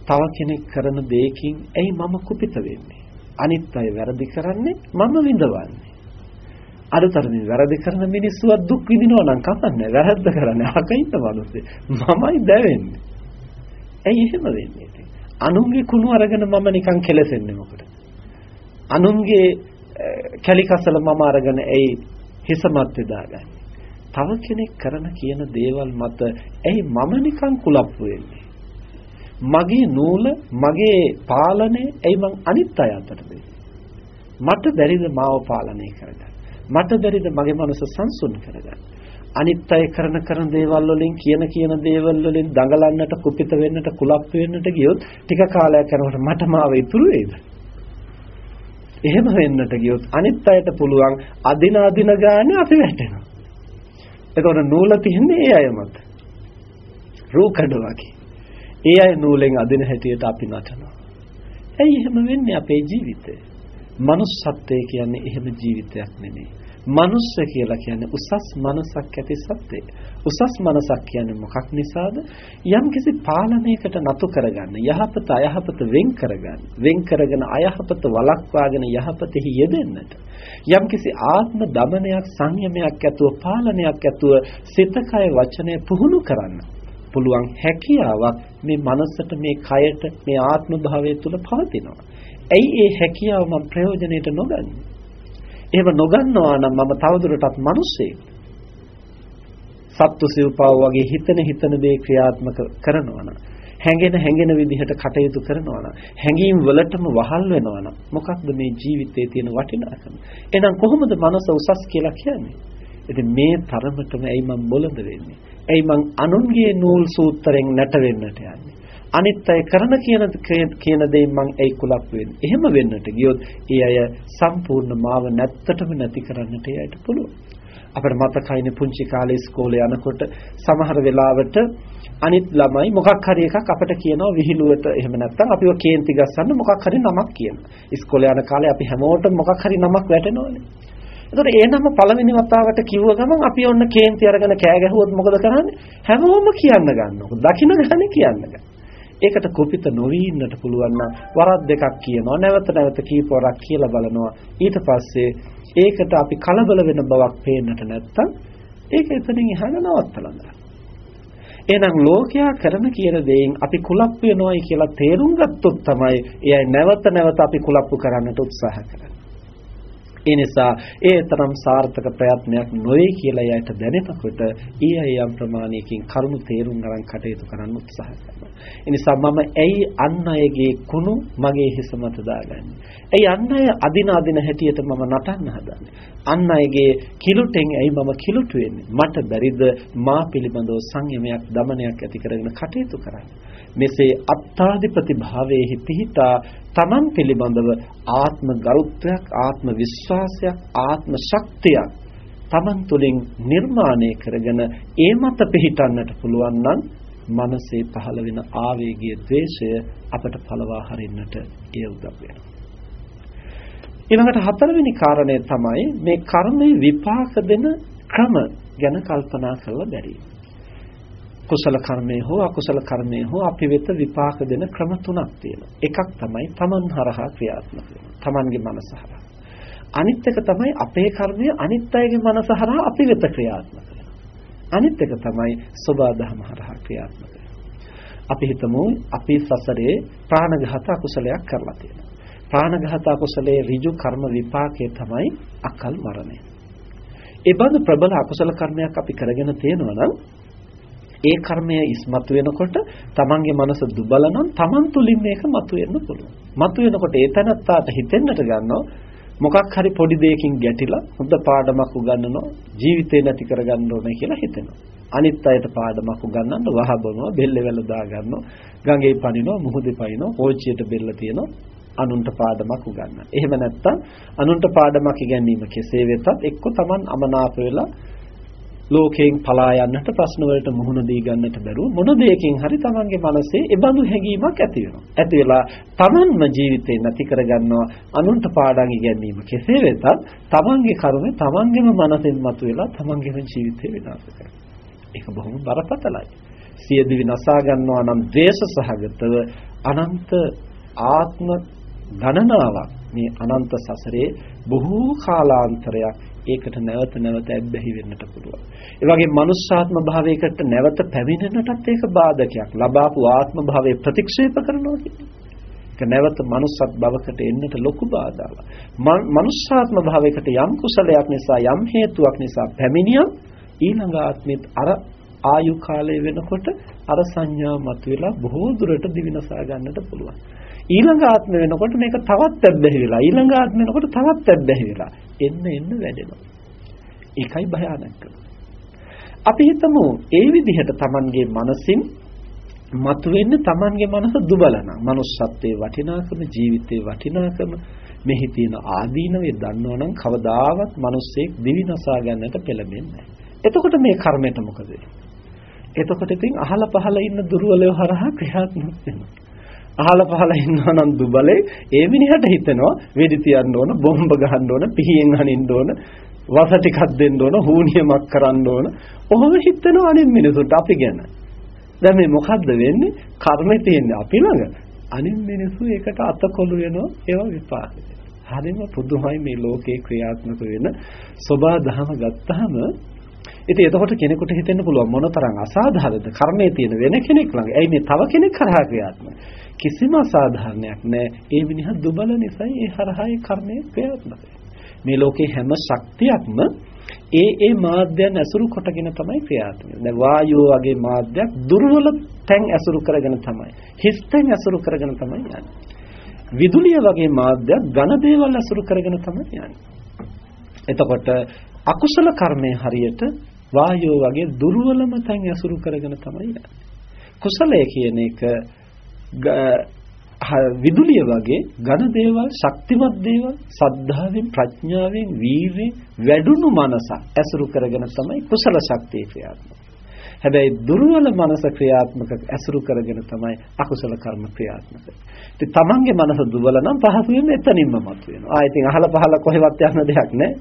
S2: තව කෙනෙක් කරන දෙයකින් ඇයි මම කුපිත වෙන්නේ? අනිත් අය වැරදි කරන්නේ මම විඳවන්නේ. අරතරමින් වැරදි කරන මිනිස්සුවත් දුක් විඳිනවා නම් කමන්නේ වැරද්ද කරන්නේ අකින්ද මිනිස්සේ? මමයි දැවෙන්නේ. ඇයි එහෙම වෙන්නේ? ඉතින් අනුන්ගේ කුණු අරගෙන මම නිකන් කෙලසෙන්නේ මොකද අනුන්ගේ කැලිකසල මම අරගෙන ඇයි හිසමත් දාගන්නේ තව කෙනෙක් කරන කියන දේවල් මත ඇයි මම නිකන් කුලප්පු වෙන්නේ? මගේ නූල මගේ පාලනය ඇයි මං අනිත් අය අතට දෙන්නේ? මට බැරිද මාව පාලනය කරගන්න? මට බැරිද මගේ මනස සංසුන් කරගන්න? අනිත් අය කරන කරන දේවල් වලින් කියන කියන දේවල් වලින් දඟලන්නට කුපිත වෙන්නට කුලප් වෙන්නට ගියොත් ටික කාලයක් යනකොට මට මාව ඉතුරු වෙයිද? එහෙම වෙන්නට ගියොත් අනිත් අයට පුළුවන් අදින අදින ගානේ අපි වැටෙනවා. එතකොට නූල තියන්නේ ඒ අය මත. රූකඩ වගේ. ඒ අය නූලෙන් අදින හැටියට අපි නටනවා. ඇයි එහෙම වෙන්නේ අපේ ජීවිතේ? manussත්වය කියන්නේ එහෙම ජීවිතයක් නෙමෙයි. මනුස්ස කියලා කියන්නේ උසස් මනසක් ඇති සත්‍යය. උසස් මනසක් කියන්නේ මොකක් නිසාද? යම්කිසි පාලනයකට නතු කරගන්න, යහපත අයහපත වෙන් කරගන්න, වෙන් කරගෙන අයහපත වළක්වාගෙන යහපතෙහි යෙදෙන්නට. යම්කිසි ආත්ම දමනයක්, සංයමයක් ඇතුව, පාලනයක් ඇතුව සිත කය වචනය පුහුණු කරන්න. පුළුවන් හැකියාවක් මේ මනසට මේ කයට මේ ආත්ම භාවය තුල පවතිනවා. ඇයි ඒ හැකියාව මම ප්‍රයෝජනෙට නොගන්නේ? එහෙම නොගන්නවා නම් මම තවදුරටත් මිනිස්සෙක්. සත්තු සිව්පාව වගේ හිතන හිතන දේ ක්‍රියාත්මක කරනවා නම් හැඟෙන හැඟෙන විදිහට කටයුතු කරනවා නම් හැඟීම් වලටම වහල් වෙනවා නම් මොකක්ද මේ ජීවිතයේ තියෙන වටිනාකම? එහෙනම් කොහොමද මනස උසස් කියලා කියන්නේ? ඉතින් මේ තරමටම ඇයි මම බොළඳ වෙන්නේ? ඇයි මං අනුන්ගේ නූල් සූත්‍රයෙන් නැට වෙන්නට යන්නේ? අනිත් අය කරන කියන කියන දෙයින් මං ඇයි කුලප් වෙන්නේ? එහෙම වෙන්නට ගියොත් ඒ අය සම්පූර්ණ මාව නැත්තටම නැති කරන්නට එයට පුළුවන්. අපිට මතකයිනේ පුංචි කාලේ ඉස්කෝලේ යනකොට සමහර වෙලාවට අනිත් ළමයි මොකක් හරි එකක් අපිට කියනවා විහිළුවට එහෙම නැත්නම් අපිව කේන්ති ගස්සන්න මොකක් හරි නමක් කියනවා. ඉස්කෝලේ යන කාලේ අපි හැමෝටම මොකක් හරි නමක් වැටෙනවනේ. එතකොට ඒ නම පළවෙනි වතාවට කිව්ව ගමන් අපි ඔන්න කේන්ති අරගෙන කෑ ගැහුවොත් මොකද කරන්නේ? හැමෝම කියන්න ගන්නවා. දකින්න ගන්නේ කියන්න ගන්නවා. ඒකට කුපිත නොවි ඉන්නට පුළුවන් නම් වරක් දෙකක් කියනවා නැවත නැවත කීප වරක් කියලා බලනවා ඊට පස්සේ ඒකට අපි කලබල වෙන බවක් පේන්නට නැත්තම් ඒක එතනින් එහාට නවත්තලා දාන්න. එහෙනම් ලෝකයා කරන කියන දේෙන් අපි කුලප්පු වෙනවයි කියලා තේරුම් ගත්තොත් තමයි එයයි නැවත නැවත අපි කුලප්පු කරන්නට උත්සාහ කරන්නේ. ඒ නිසා ඒ තරම් සාර්ථක ප්‍රයත්නයක් නොවේ කියලා එයාට දැනෙනකොට ඊ අය යම් ප්‍රමාණයකින් කරුණු තේරුම් ගන්න කටයුතු කරන්න උත්සාහ කරනවා. ඒ නිසා මම ඇයි අන් අයගේ කුණු මගේ හිස මත දාගන්නේ? ඇයි අන් අය අදින අදින හැටියට මම නටන්න හදන්නේ? අන් අයගේ කිලුටෙන් ඇයි මම කිලුට වෙන්නේ? මට බැරිද මා පිළිබඳව සංයමයක් දමනයක් ඇති කරගෙන කටයුතු කරන්න? මෙසේ අත්තාදිපති භාවයේහි පිහිටා තමන් පිළිබඳව ආත්ම ගරුත්වයක් ආත්ම විශ්වාසයක් ආත්ම ශක්තියක් තමන් තුළින් නිර්මාණය කරගෙන ඒ මත පිහිටන්නට පුළුවන් නම් මනසේ පහළ වෙන ආවේගීය ද්වේෂය අපට පළවා හරින්නට එය උදව් වෙනවා ඊළඟට හතරවෙනි කාරණය තමයි මේ කර්මයේ විපාක දෙන ක්‍රම ගැන කල්පනා කරලා බැරි. කුසල කර්මයේ හෝ අකුසල කර්මයේ හෝ අපි වෙත විපාක දෙන ක්‍රම තුනක් තියෙනවා. එකක් තමයි තමන් හරහා ක්‍රියාත්මක වෙනවා. තමන්ගේ මනස හරහා. අනිත් එක තමයි අපේ කර්මය අනිත් අයගේ මනස හරහා අපි වෙත ක්‍රියාත්මක වෙනවා. අනිත් එක තමයි සබා දහම හරහා ක්‍රියාත්මක අපි හිතමු අපි සසරේ ප්‍රාණඝාත අකුසලයක් කරලා තියෙනවා. ප්‍රාණඝාත අකුසලයේ ඍජු කර්ම විපාකයේ තමයි අකල් මරණය. ඒ බඳු ප්‍රබල අකුසල කර්මයක් අපි කරගෙන තියෙනවා නම් ඒ කර්මය ඉස්මතු වෙනකොට තමන්ගේ මනස දුබල නම් තමන් තුලින් මේක මතුවෙන්න පුළුවන්. මතුවෙනකොට ඒ තැනත්තාට හිතෙන්නට ගන්නවා මොකක් හරි පොඩි දෙයකින් ගැටිලා හොඳ පාඩමක් උගන්වනවා ජීවිතේ නැති කරගන්න ඕනේ කියලා හිතෙනවා. අනිත් අයට පාඩමක් උගන්වන්න වහ බොනවා බෙල්ලෙවල දා ගන්නවා ගඟේ පනිනවා මුහුදේ පනිනවා පෝච්චියට බෙල්ල තියනවා අනුන්ට පාඩමක් උගන්වන්න. එහෙම නැත්නම් අනුන්ට පාඩමක් ඉගැන්වීම කෙසේ වෙතත් එක්ක Taman අමනාප වෙලා ලෝකයෙන් පලා යන්නට ප්‍රශ්න වලට මුහුණ දී ගන්නට බැරුව මොන දෙයකින් හරි Tamanගේ මනසේ ඒ බඳු හැඟීමක් ඇති වෙනවා. ඇති වෙලා Tamanම ජීවිතේ නැති කරගන්නවා අනුන්ට පාඩම් ඉගැන්වීම කෙසේ වෙතත් Tamanගේ කර්මය Tamanගේම මනසෙන් මතුවෙලා Tamanගේම ජීවිතේ විනාශ කරනවා. ඒක බොහොම බරපතලයි. සියදිවි විනාශා ගන්නවා නම් ද්වේෂ සහගතව අනන්ත ආත්ම ගණනාවක් මේ අනන්ත සසරේ බොහෝ කාලාන්තරයක් ඒකට නැවත නැවත ඇබ්බැහි වෙන්නට පුළුවන්. ඒ වගේම මනුෂ්‍යාත්ම භාවයකට නැවත පැමිණෙන්නටත් ඒක බාධකයක්. ලබාපු ආත්ම භාවය ප්‍රතික්ෂේප කරනවා කියන්නේ. ඒක නැවත මනුස්සත් භවකට එන්නට ලොකු බාධාවක්. මනුෂ්‍යාත්ම භාවයකට යම් කුසලයක් නිසා යම් හේතුවක් නිසා පැමිණියම් ඊළඟ ආත්මෙත් අර ආයු කාලය වෙනකොට අර සංඥා මතුවලා බොහෝ දුරට දිවිනසා ගන්නට පුළුවන්. ඊළඟ ආත්ම වෙනකොට මේක තවත් ඇබ්බැහි වෙලා ඊළඟ ආත්ම වෙනකොට තවත් ඇබ්බැහි වෙලා එන්න එන්න වැඩෙනවා. ඒකයි භයානක. අපි හිතමු ඒ විදිහට Tamanගේ මනසින් මතුවෙන්න Tamanගේ මනස දුබලනම් manussත්වයේ වටිනාකම ජීවිතයේ වටිනාකම මෙහි තියෙන ආදීනවේ දන්නවනම් කවදාවත් මිනිස්සෙක් දිවිනසා ගන්නට පෙළඹෙන්නේ එතකොට මේ කර්මයට මොකද එතකොට ඉතින් අහල පහල ඉන්න දුර්වලයෝ හරහා ක්‍රියාත්මක වෙනවා. අහල පහල ඉන්නවා නම් දුබලේ. ඒ මිනිහට හිතෙනවා වෙඩි තියන්න ඕන බෝම්බ ගහන්න ඕන පිහියෙන් අනින්න ඕන වස ටිකක් දෙන්න ඕන හූනියමක් කරන්න ඕන. ඔහොම හිතෙනවා අනිත් මිනිසුන්ට අපි ගැන. දැන් මේ මොකද්ද වෙන්නේ? කර්මේ තියෙන්නේ අපි ළඟ. අනිත් මිනිස්සු ඒකට අතකොළු වෙනවා ඒවා විපාක හරිම පුදුමයි මේ ලෝකේ ක්‍රියාත්මක වෙන. සබා දහම ගත්තාම ඉතින් එතකොට කෙනෙකුට හිතෙන්න පුළුවන් මොනතරම් අසාධාරණද කර්මයේ තියෙන වෙන කෙනෙක් ළඟ. ඇයි මේ තව කෙනෙක් කරහා ක්‍රියාත්මක? කිසිම අසාධාරණයක් නැහැ. ඒ මිනිහා දුබල නිසායි ඒ හරහා ඒ කර්මයේ ක්‍රියාත්මක මේ ලෝකේ හැම ශක්තියක්ම ඒ ඒ මාධ්‍යයන් ඇසුරු කොටගෙන තමයි ක්‍රියාත්මක වෙන්නේ. දැන් වායුව වගේ මාධ්‍යයක් දුර්වල තැන් ඇසුරු කරගෙන තමයි. හිස් තැන් ඇසුරු කරගෙන තමයි යන්නේ. විදුලිය වගේ මාධ්‍යයක් ඝන දේවල් ඇසුරු කරගෙන තමයි යන්නේ. එතකොට අකුසල කර්මයේ හරියට වායුව වගේ දුර්වලම තැන් ඇසුරු කරගෙන තමයි යන්නේ. කුසලය කියන එක විදුලිය වගේ ඝන දේවල් ශක්තිමත් දේවල් සද්ධාවෙන් ප්‍රඥාවෙන් වීර්යෙන් වැඩුණු මනස ඇසුරු කරගෙන තමයි කුසල ශක්තිය ක්‍රියාත්මක. හැබැයි දුර්වල මනස ක්‍රියාත්මක ඇසුරු කරගෙන තමයි අකුසල කර්ම ක්‍රියාත්මක. ඉතින් තමන්ගේ මනස දුර්වල නම් පහසුවෙන් එතනින්ම මතුවෙනවා. ආ ඉතින් අහල පහල කොහෙවත් යන්න දෙයක් නැහැ.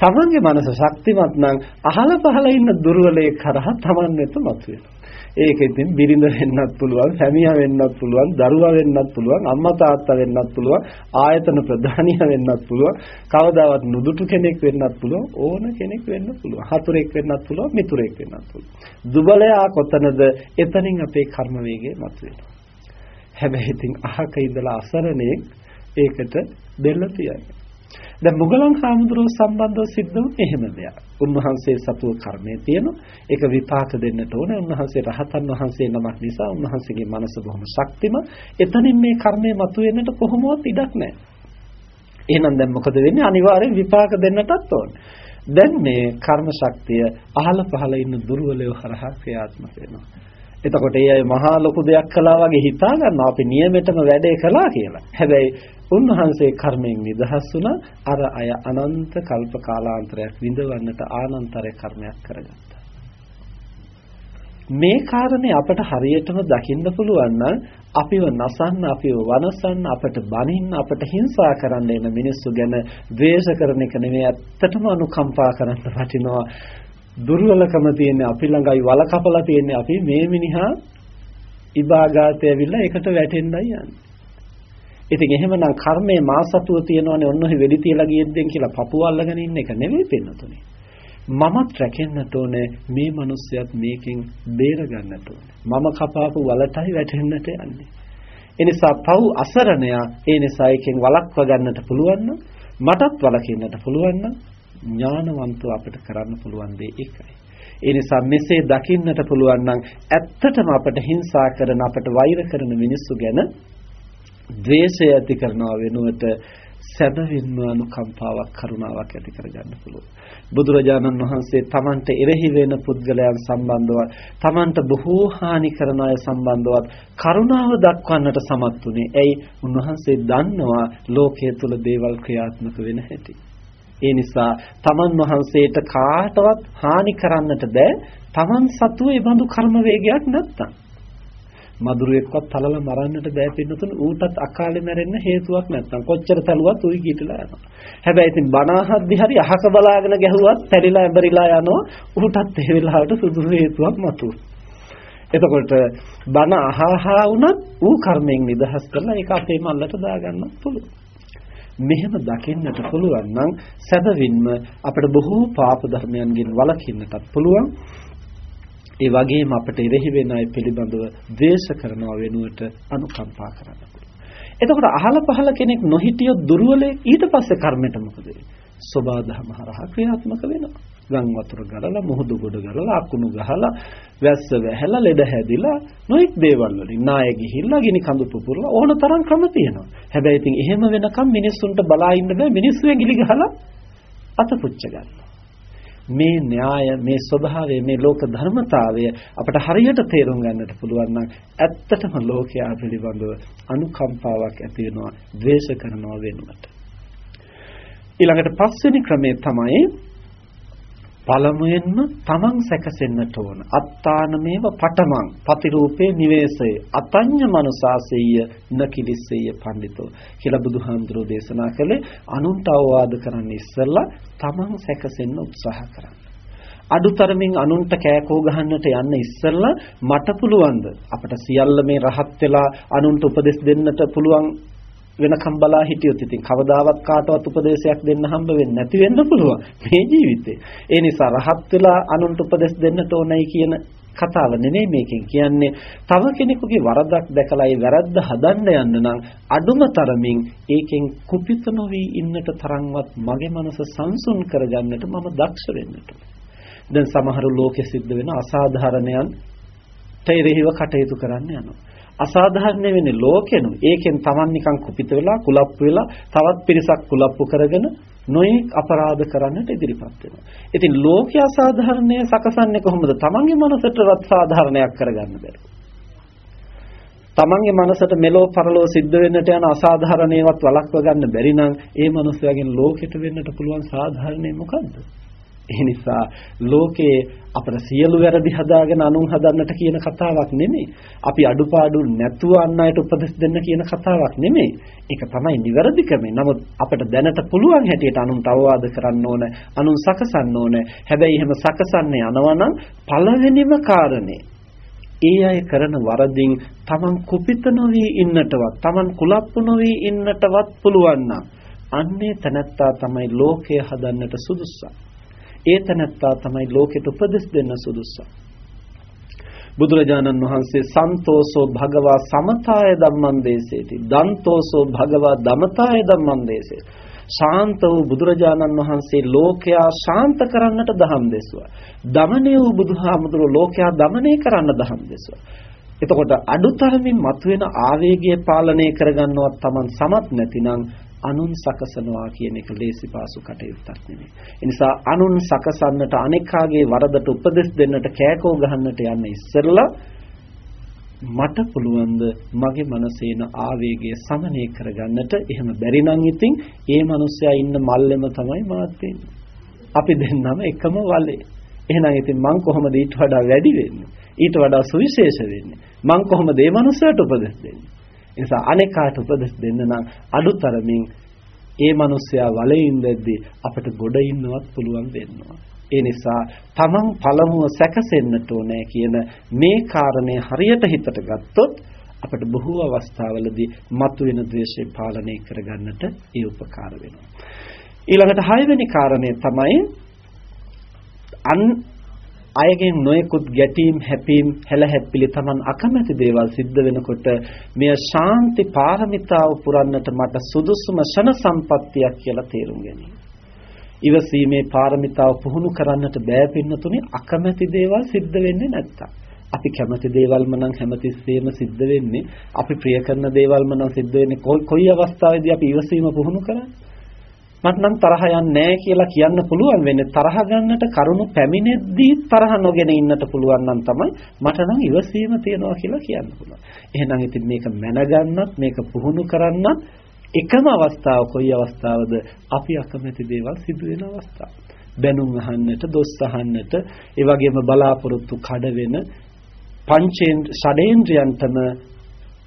S2: තමන්ගේ මනස ශක්තිමත් නම් අහල පහල ඉන්න දුර්වලයේ කරා තමන් වෙත මතුවෙනවා. ඒක ඉතින් බිරිඳ වෙන්නත් පුළුවන්, සැමියා වෙන්නත් පුළුවන්, දරුවා වෙන්නත් පුළුවන්, අම්මා තාත්තා වෙන්නත් පුළුවන්, ආයතන ප්‍රධානියා වෙන්නත් පුළුවන්, කවදාවත් නුදුටු කෙනෙක් වෙන්නත් පුළුවන්, ඕන කෙනෙක් වෙන්න පුළුවන්. හතුරෙක් වෙන්නත් පුළුවන්, මිතුරෙක් වෙන්නත් පුළුවන්. දුබලයා කොතනද? එතනින් අපේ කර්ම වේගය මතුවෙනවා. හැබැයි ඉතින් අහක ඉඳලා අසරණෙක් ඒකට දෙල්ල තියන්නේ. දැන් මුගලන් හාමුදුරුවෝ සම්බන්ධව සිද්ධ වුනේ එහෙම දෙයක්. උන්වහන්සේ සතුව කර්මයේ තියෙනවා. ඒක විපාක දෙන්නට ඕනේ. උන්වහන්සේ රහතන් වහන්සේ නමක් නිසා උන්වහන්සේගේ මනස බොහොම ශක්තිමත්. එතනින් මේ කර්මය මතුවෙන්නට කොහොමවත් ඉඩක් නැහැ. එහෙනම් දැන් මොකද වෙන්නේ? අනිවාර්යෙන් විපාක දෙන්නටත් ඕනේ. දැන් මේ කර්ම ශක්තිය අහල පහල ඉන්න දුර්වලයෝ හරහා ක්‍රියාත්මක වෙනවා. එතකොට ඒ අය මහා ලොකු දෙයක් කළා වගේ හිතා ගන්නවා අපි නියමෙටම වැඩේ කළා කියලා. හැබැයි උන්වහන්සේ කර්මයෙන් නිදහස් වුණා අර අය අනන්ත කල්ප කාලාන්තරයක් විඳවන්නට ආනන්තරය කර්මයක් කරගත්තා. මේ කාරණේ අපට හරියටම දකින්න පුළුවන් නම් අපිව නසන්න, අපිව වනසන්න, අපට බනින්න, අපට හිංසා කරන්න එන මිනිස්සු ගැන ද්වේෂ කරන එක නෙමෙයි ඇත්තටම අනුකම්පා කරන්න වටිනවා. දුර්වලකම තියෙන්නේ අපි ළඟයි වල කපලා තියෙන්නේ අපි මේ මිනිහා ඉබාගාතය ඇවිල්ලා ඒකට වැටෙන්නයි යන්නේ. ඉතින් එහෙමනම් කර්මයේ මා සතුව තියෙනවනේ ඔන්න ඔහි වෙඩි තියලා ගියෙද්දෙන් කියලා පපුව අල්ලගෙන ඉන්න එක නෙවෙයි පින්නතුනේ. මමත් රැකෙන්නට ඕනේ මේ මිනිස්සයත් මේකෙන් බේර ගන්නට ඕනේ. මම කපාපු වලටයි වැටෙන්නට යන්නේ. එනිසා පව් අසරණයා ඒ නිසා එකෙන් වළක්ව ගන්නට පුළුවන් නම් මටත් වළකින්නට පුළුවන් නම් ඥානවන්තව අපිට කරන්න පුළුවන් දේ ඒකයි. ඒ නිසා මෙසේ දකින්නට පුළුවන් නම් ඇත්තටම අපට හිංසා කරන අපට වෛර කරන මිනිස්සු ගැන ද්වේෂය ඇති කරනවා වෙනුවට සැබවින්ම අනුකම්පාවක් කරුණාවක් ඇති කරගන්න පුළුවන්. බුදුරජාණන් වහන්සේ තමන්ට එරෙහි වෙන පුද්ගලයන් සම්බන්ධව තමන්ට බොහෝ හානි කරන අය සම්බන්ධවත් කරුණාව දක්වන්නට සමත් වුණේ. ඇයි? උන්වහන්සේ දන්නවා ලෝකයේ තුල දේවල් ක්‍රියාත්මක වෙන හැටි. ඒ නිසා තමන් වහන්සේට කාටවත් හානි කරන්නට බෑ. තමන් සතුව ඒ බඳු කර්ම වේගයක් නැත්තම්. මදුරුවෙක්වත් තලලා මරන්නට බෑ පින්නතුන. ඌටත් අකාලේ මැරෙන්න හේතුවක් නැත්තම් කොච්චර තලුවත් උයි කීටලා යනවා. හැබැයි ඉතින් බනහද්දි හරි අහක බලාගෙන ගැහුවත් පැරිලා ඇඹරිලා යනවා. ඌටත් ඒ වෙලාවට සුදුසු හේතුවක් මතුව. එතකොට බන අහහා වුණත් ඌ කර්මයෙන් නිදහස් කරලා ඒක අපේ මල්ලට දාගන්නත් පුළුවන්. මෙහෙම දකින්නට පුළුවන් නම් සැබවින්ම අපිට බොහෝ පාප ධර්මයන්ගෙන් වළකින්නටත් පුළුවන්. ඒ වගේම අපිට ඉරෙහි වෙන අය පිළිබඳව ද්වේෂ කරනව වෙනුවට අනුකම්පා කරන්න එතකොට අහල පහල කෙනෙක් නොහිටියොත් දුර්වලේ ඊට පස්සේ කර්මයට මොකද වෙන්නේ? සෝබා දහම හරහා ක්‍රියාත්මක වෙනවා. ගම් වතුර ගලලා මුහුදු ගොඩ ගලලා අකුණු ගහලා වැස්ස වැහැලා ලෙඩ හැදිලා නොඑක් දේවල් වලින් නාය ගිහිල්ලා ගිනි කඳු පුපුරලා ඕන තරම් ක්‍රම තියෙනවා. හැබැයි ඉතින් එහෙම වෙනකම් මිනිස්සුන්ට බලා ඉන්න බෑ මිනිස්සු ඇඟිලි ගහලා අතපුච්ච ගන්නවා. මේ න්‍යාය මේ ස්වභාවය මේ ලෝක ධර්මතාවය අපට හරියට තේරුම් ගන්නට පුළුවන් නම් ඇත්තටම ලෝකයා පිළිබඳව අනුකම්පාවක් ඇති වෙනවා ද්වේෂ කරනවා වෙනුවට. ඊළඟට පස්වෙනි ක්‍රමය තමයි පළමුවෙන්ම තමන් සැකසෙන්නට ඕන. අත්තානමේව පඨමං පතිරූපේ නිවේසය. අතඤ්ඤ මනුසාසෙය්‍ය නකිලිස්සෙය්‍ය පඬිතෝ කියලා බුදුහාමුදුරෝ දේශනා කළේ. අනුන්ට අවවාද කරන්න ඉස්සෙල්ලා තමන් සැකසෙන්න උත්සාහ කරන්න. අඩුතරමින් අනුන්ට කෑකෝ ගහන්නට යන්න ඉස්සෙල්ලා මට පුළුවන්ද? අපට සියල්ල මේ රහත් වෙලා අනුන්ට උපදෙස් දෙන්නට පුළුවන් වෙනකම් බලා හිටියොත් ඉතින් කවදාවත් කාටවත් උපදේශයක් දෙන්න හම්බ වෙන්නේ නැති වෙන්න පුළුවන් මේ ජීවිතේ. ඒ නිසා රහත් වෙලා අනුන්ට උපදෙස් දෙන්නට ඕනයි කියන කතාව නෙමෙයි මේකෙන් කියන්නේ. තව කෙනෙකුගේ වරදක් දැකලා ඒ වැරද්ද හදන්න යන්න නම් අඩුම තරමින් ඒකෙන් කුපිත නොවි ඉන්නට තරම්වත් මගේ මනස සංසුන් කරගන්නට මම දක්ෂ වෙන්නට. දැන් සමහර ලෝකෙ සිද්ධ වෙන අසාධාරණයන් තේරෙහිව කටයුතු කරන්න යනවා. අසාධාරණ වෙන්නේ ලෝකෙනු. ඒකෙන් Taman නිකන් කුපිත වෙලා කුලප්පු වෙලා තවත් පිරිසක් කුලප්පු කරගෙන නොයෙක් අපරාධ කරන්නට ඉදිරිපත් වෙනවා. ඉතින් ලෝකයේ අසාධාරණය සකසන්නේ කොහොමද? Tamanගේ මනසටවත් සාධාරණයක් කරගන්න බැහැ. තමන්ගේ මනසට මෙලෝ පරලෝ සිද්ධ වෙන්නට යන අසාධාරණේවත් වළක්ව ගන්න බැරි නම් ඒ මනුස්සයාගෙන් ලෝකෙට වෙන්නට පුළුවන් සාධාරණේ මොකද්ද? ඒ නිසා ලෝකේ අපේ සියලු වැරදි හදාගෙන අනුන් හදන්නට කියන කතාවක් නෙමෙයි. අපි අඩුපාඩු නැතුව අන් අයට උපදෙස් දෙන්න කියන කතාවක් නෙමෙයි. ඒක තමයි නිවැරදිකම. නමුත් අපිට දැනට පුළුවන් හැටියට අනුන්ට අවවාද කරන්න ඕන, අනුන් සකසන්න ඕන. හැබැයි එහෙම සකසන්න යනවා නම් පළවෙනිම කාරණේ ඒ අය කරන වරදින් Taman කුපිත නොවි ඉන්නටවත්, Taman කුලප්පු නොවි ඉන්නටවත් පුළුවන් නම් අන්නේ තනත්තා තමයි ලෝකය හදන්නට සුදුසු. ඒ තැනැත්තා තමයි ලෝකෙට උපදෙස් දෙන්න සුදුස්සා. බුදුරජාණන් වහන්සේ සන්තෝසෝ භගවා සමතාය ධම්මං දේසේති. දන්තෝසෝ භගවා දමතාය ධම්මං දේසේ. ශාන්ත වූ බුදුරජාණන් වහන්සේ ලෝකයා ශාන්ත කරන්නට දහම් දෙසුවා. දමණය වූ බුදුහාමුදුරුවෝ ලෝකයා දමණය කරන්න දහම් දෙසුවා. එතකොට අඩුතරමින් මතුවෙන ආවේගය පාලනය කරගන්නවත් Taman සමත් නැතිනම් අනුන් සකසනවා කියන එක ලේසි පාසු කටයුත්තක් නෙමෙයි. ඒ නිසා අනුන් සකසන්නට අනෙකාගේ වරදට උපදෙස් දෙන්නට කෑකෝ ගහන්නට යන්න ඉස්සෙල්ලා මට පුළුවන්ද මගේ මනසේන ආවේගය සමනය කරගන්නට එහෙම බැරි නම් ඉතින් ඒ මිනිස්සයා ඉන්න මල්ලෙම තමයි මාත් අපි දෙන්නම එකම වලේ. එහෙනම් ඉතින් මං කොහොමද ඊට වඩා වැඩි වෙන්නේ? ඊට වඩා සුවිශේෂ වෙන්නේ. මං කොහොමද මේ මනුස්සයාට උපදෙස් දෙන්නේ? ඒ නිසා අනේකාට උපදෙස් දෙන්න නම් අඩුතරමින් ඒ මනුස්සයා වලේ ඉඳද්දී අපිට ගොඩ ඉන්නවත් පුළුවන් වෙනවා. ඒ නිසා තමන් පළමුව සැකසෙන්නට ඕනේ කියන මේ කාරණේ හරියට හිතට ගත්තොත් අපිට බොහෝ අවස්ථාවලදී මතුවෙන ද්වේෂය පාලනය කරගන්නට ඒ උපකාර වෙනවා. ඊළඟට හයවෙනි කාරණය තමයි අන් අයගෙන් නොයෙකුත් ගැටීම් හැපීම් හැලහැප්පිලි Taman අකමැති දේවල් සිද්ධ වෙනකොට මෙය ශාන්ති පාරමිතාව පුරන්නට මට සුදුසුම ෂණ සම්පත්තියක් කියලා තේරුම් ගැනීම. ඉවසීමේ පාරමිතාව පුහුණු කරන්නට බෑ පින්නතුනේ අකමැති දේවල් සිද්ධ වෙන්නේ නැත්තම්. අපි කැමති දේවල්ම නම් හැමතිස්සෙම සිද්ධ වෙන්නේ අපි ප්‍රිය කරන දේවල්ම නම් සිද්ධ වෙන්නේ කොයි අවස්ථාවේදී අපි ඉවසීම පුහුණු කරන්නේ මට නම් තරහ යන්නේ නැහැ කියලා කියන්න පුළුවන් වෙන්නේ තරහ ගන්නට කරුණු පැමිණෙද්දී තරහ නොගෙන ඉන්නට පුළුවන් නම් තමයි මට නම් ඉවසීම තියනවා කියලා කියන්න පුළුවන්. එහෙනම් ඉතින් මේක මැනගන්නත් මේක පුහුණු කරන්නත් එකම අවස්ථාව කොයි අවස්ථාවද අපි අකමැති දේවල් සිදු වෙන අවස්ථාව. බැනුම් අහන්නට, දොස් අහන්නට, ඒ වගේම බලාපොරොත්තු කඩ වෙන පංචේන් ෂඩේන්ද්‍රයන්ටම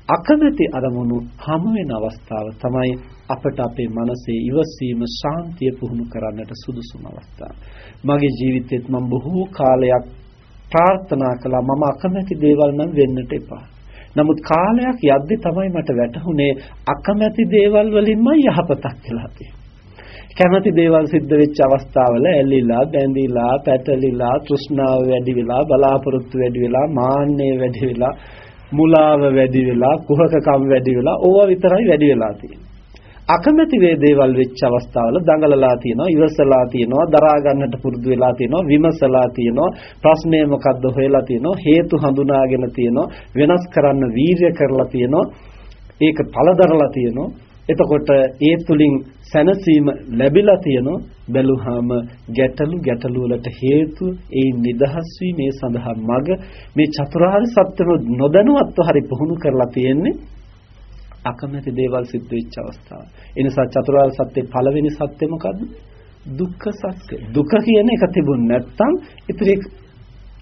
S2: අකමැති අරමුණු හමු වෙන අවස්ථාව තමයි අපට අපේ මනසේ ඉවසීම ශාන්තිය පුහුණු කරන්නට සුදුසුම අවස්ථාව. මගේ ජීවිතෙත් මම බොහෝ කාලයක් ප්‍රාර්ථනා කළා මම අකමැති දේවල් නම් වෙන්නට එපා. නමුත් කාලයක් යද්දි තමයි මට වැටහුනේ අකමැති දේවල් වලින්මයි යහපතක් කියලා තියෙන්නේ. කැමැති දේවල් සිද්ධ වෙච්ච අවස්ථාවල ඇලිලා බැඳිලා පැටලිලා තෘෂ්ණාව වැඩි වෙලා බලාපොරොත්තු වැඩි වෙලා මාන්නය වැඩි වෙලා මුලාව වැඩි වෙලා කුහකකම් වැඩි වෙලා ඕවා විතරයි වැඩි වෙලා තියෙන්නේ. අකමැති වේ දේවල් වෙච්ච අවස්ථාවල දඟලලා තියෙනවා ඉවසලා තියෙනවා දරා ගන්නට පුරුදු වෙලා තියෙනවා විමසලා තියෙනවා ප්‍රශ්නේ මොකද්ද හොයලා තියෙනවා හේතු හඳුනාගෙන තියෙනවා වෙනස් කරන්න වීර්ය කරලා තියෙනවා ඒක පළදරලා තියෙනවා. එතකොට ඒ තුලින් සැනසීම ලැබිලා තියෙනවා. බැලුවාම ගැටලු ගැටලු වලට හේතු ඒ නිදහස් වීමේ සඳහා මඟ මේ චතුරාර්ය සත්‍යම නොදැනුවත්ව හරි පුහුණු කරලා තියෙන්නේ. අකමැති දේවල් සිද්ධ වෙච්ච අවස්ථාව. ඒ නිසා චතුරාර්ය සත්‍යයේ පළවෙනි සත්‍ය මොකද්ද? දුක්ඛ සත්‍ය. දුක කියන එක තිබුණ නැත්නම් ඉතින්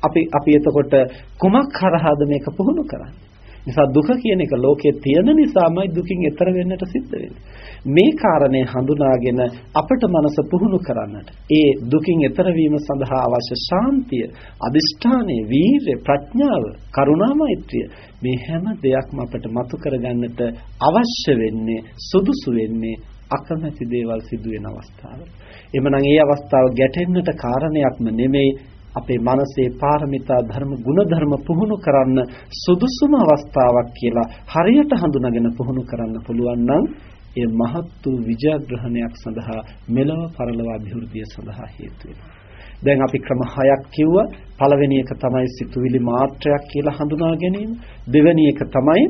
S2: අපි අපි එතකොට කුමක් හරහාද මේක පුහුණු කරන්නේ? නිසා දුක කියන එක ලෝකයේ තියෙන නිසාමයි දුකින් එතර වෙන්නට සිද්ධ වෙන්නේ. මේ කාරණේ හඳුනාගෙන අපට මනස පුහුණු කරන්නට ඒ දුකින් එතර වීම සඳහා අවශ්‍ය ශාන්තිය, අදිෂ්ඨානය, වීර්ය, ප්‍රඥාව, කරුණා මෛත්‍රිය මේ හැම දෙයක්ම අපට මතු කරගන්නට අවශ්‍ය වෙන්නේ සුදුසු වෙන්නේ අකමැති දේවල් සිදු වෙන අවස්ථාවල. එමනම් ඒ අවස්ථාව ගැටෙන්නට කාරණයක්ම නෙමෙයි අපේ මනසේ පාරමිතා ධර්ම ගුණධර්ම පුහුණු කරන්න සුදුසුම අවස්ථාවක් කියලා හරියට හඳුනාගෙන පුහුණු කරන්න පුළුවන් නම් ඒ මහත් වූ විජයග්‍රහණයක් සඳහා මෙලව පරලොව අභිවෘද්ධිය සඳහා හේතු වෙනවා. දැන් අපි ක්‍රම හයක් කිව්වා. පළවෙනි එක තමයි සිතුවිලි මාත්‍රයක් කියලා හඳුනා ගැනීම. දෙවෙනි එක තමයි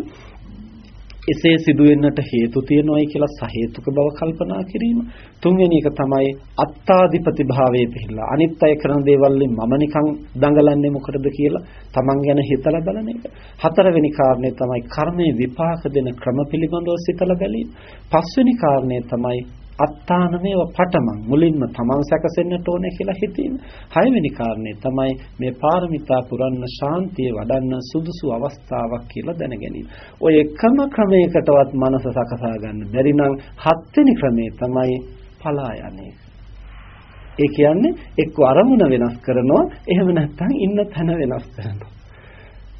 S2: එසේ සිදුවෙන්නට හේතු තියෙනවායි කියලා සහේතුක බව කල්පනා කිරීම තුන්වෙනි එක තමයි අත්තාදිපති භාවයේ පිළිලා අනිත් අය කරන දේවල් මම නිකන් දඟලන්නේ මොකටද කියලා Taman ගැන හිතලා බලන එක හතරවෙනි කාරණේ තමයි කර්මයේ විපාක දෙන ක්‍රම පිළිබඳව සිතලා බැලීම පස්වෙනි කාරණේ තමයි අත්තානමේව පටමං මුලින්ම තමන් සැකසෙන්නට ඕනේ කියලා හිතීම. හයවෙනි කාරණේ තමයි මේ පාරමිතා පුරන්න ශාන්තිය වඩන්න සුදුසු අවස්ථාවක් කියලා දැන ගැනීම. ඔය එකම ක්‍රමයකටවත් මනස සකසා ගන්න බැරි නම් හත්වෙනි ක්‍රමේ තමයි පලා යන්නේ. ඒ කියන්නේ එක්ක අරමුණ වෙනස් කරනවා එහෙම නැත්නම් ඉන්න තැන වෙනස් කරනවා.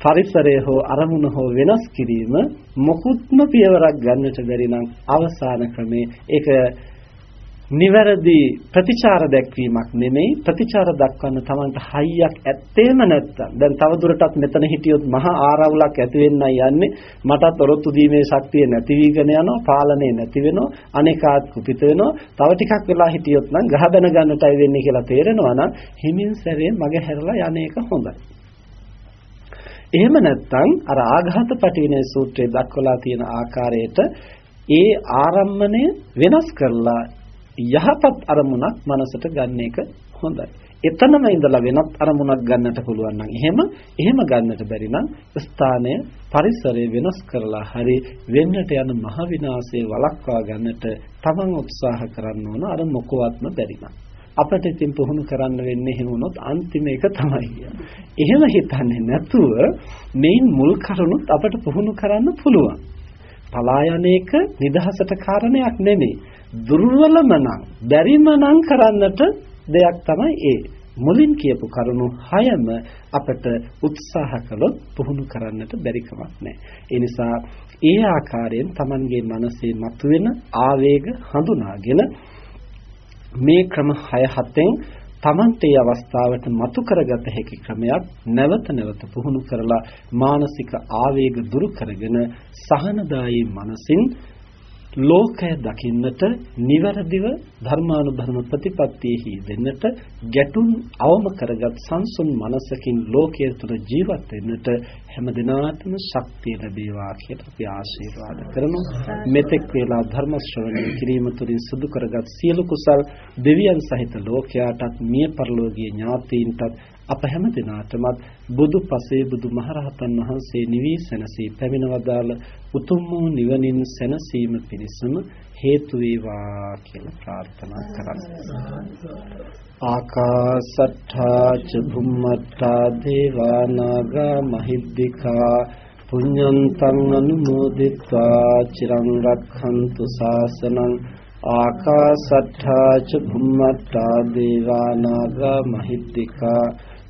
S2: පරිසරය හෝ අරමුණ හෝ වෙනස් කිරීම මොකුත්ම පියවරක් ගන්නට බැරි නම් අවසාන ක්‍රමේ ඒක නිවැරදි ප්‍රතිචාර දැක්වීමක් නෙමෙයි ප්‍රතිචාර දක්වන්න Tamanට හයියක් ඇත්තේම නැත්තම්. දැන් තව දුරටත් මෙතන හිටියොත් මහා ආරවුලක් ඇති වෙන්නයි යන්නේ. මටත් ඔරොත්තු දීමේ ශක්තිය නැති වීගෙන යනවා පාලනය නැති වෙනවා අනේකාත් කුපිත වෙනවා. තව ටිකක් වෙලා හිටියොත් නම් ගහ බැන ගන්නටයි වෙන්නේ කියලා තේරෙනවා නම් හිමින් සැරේ මගේ හැරලා යන්නේක හොඳයි. එහෙම නැත්නම් අර ආඝාත පටිවිණය සූත්‍රයේ දක්වලා තියෙන ආකාරයට ඒ ආරම්මණය වෙනස් කරලා යහපත් අරමුණක් මනසට ගන්න එක හොඳයි. එතනම ඉඳලා වෙනත් අරමුණක් ගන්නට පුළුවන් නම් එහෙම එහෙම ගන්නට බැරි නම් ස්ථානය පරිසරය වෙනස් කරලා හරි වෙන්නට යන මහ විනාශය වළක්වා ගන්නට තමන් උත්සාහ කරන්න ඕන අර මොකවත්ම බැරි නම් අපිට ඉතින් පුහුණු කරන්න වෙන්නේ එහෙම වුණොත් අන්තිම එක තමයි කියන්නේ. එහෙම හිතන්නේ නැතුව මේන් මුල් කරුණුත් අපිට පුහුණු කරන්න පුළුවන්. පලා යන්නේක නිදහසට කාරණයක් නෙමෙයි. දුර්වලම නම් බැරිම නම් කරන්නට දෙයක් තමයි ඒ. මුලින් කියපු කරුණු හයම අපට උත්සාහ කළොත් පුහුණු කරන්නට බැරි කමක් නැහැ. ඒ නිසා ඒ ආකාරයෙන් Tamanගේ මනසේ මතුවෙන ආවේග හඳුනාගෙන මේ ක්‍රම 6 7න් Tamante අවස්ථාවට මතු කරගත හැකි ක්‍රමයක් නැවත නැවත පුහුණු කරලා මානසික ආවේග දුරු කරගෙන සහනදායී මනසින් ලෝකය දකින්නට නිවැරදිව ධර්මානුධර්ම ප්‍රතිපත්තියෙහි දෙන්නට ගැටුම් අවම කරගත් සංසුන් මනසකින් ලෝකයේ තුල ජීවත් වෙන්නට හැම දිනාටම ශක්තිය ලැබේවා කියලා අපි ආශිර්වාද කරමු මෙතෙක් වේලා ධර්ම ශ්‍රවණය කිරීම තුළින් සිදු කරගත් සියලු කුසල් දෙවියන් සහිත ලෝකයාටත් මිය පරලෝකීය ඥාතීන්ටත් අප හැම දිනාටමත් බුදු පසේ බුදු මහරහතන් වහන්සේ නිවී සැනසී පැමිණවදාළ උතුම් වූ නිවනින් සැනසීම පිණිසම හේතු වේවා කියලා ප්‍රාර්ථනා කරන්නේ. ආකාසට්ඨා ච භුම්මත්තා දේවා නාග මහිද්దికා පුඤ්ඤන්තං අනුමෝදිත්වා චිරං රක්ඛන්තු ශාසනං ආකාසට්ඨා ච භුම්මත්තා දේවා නාග මහිද්దికා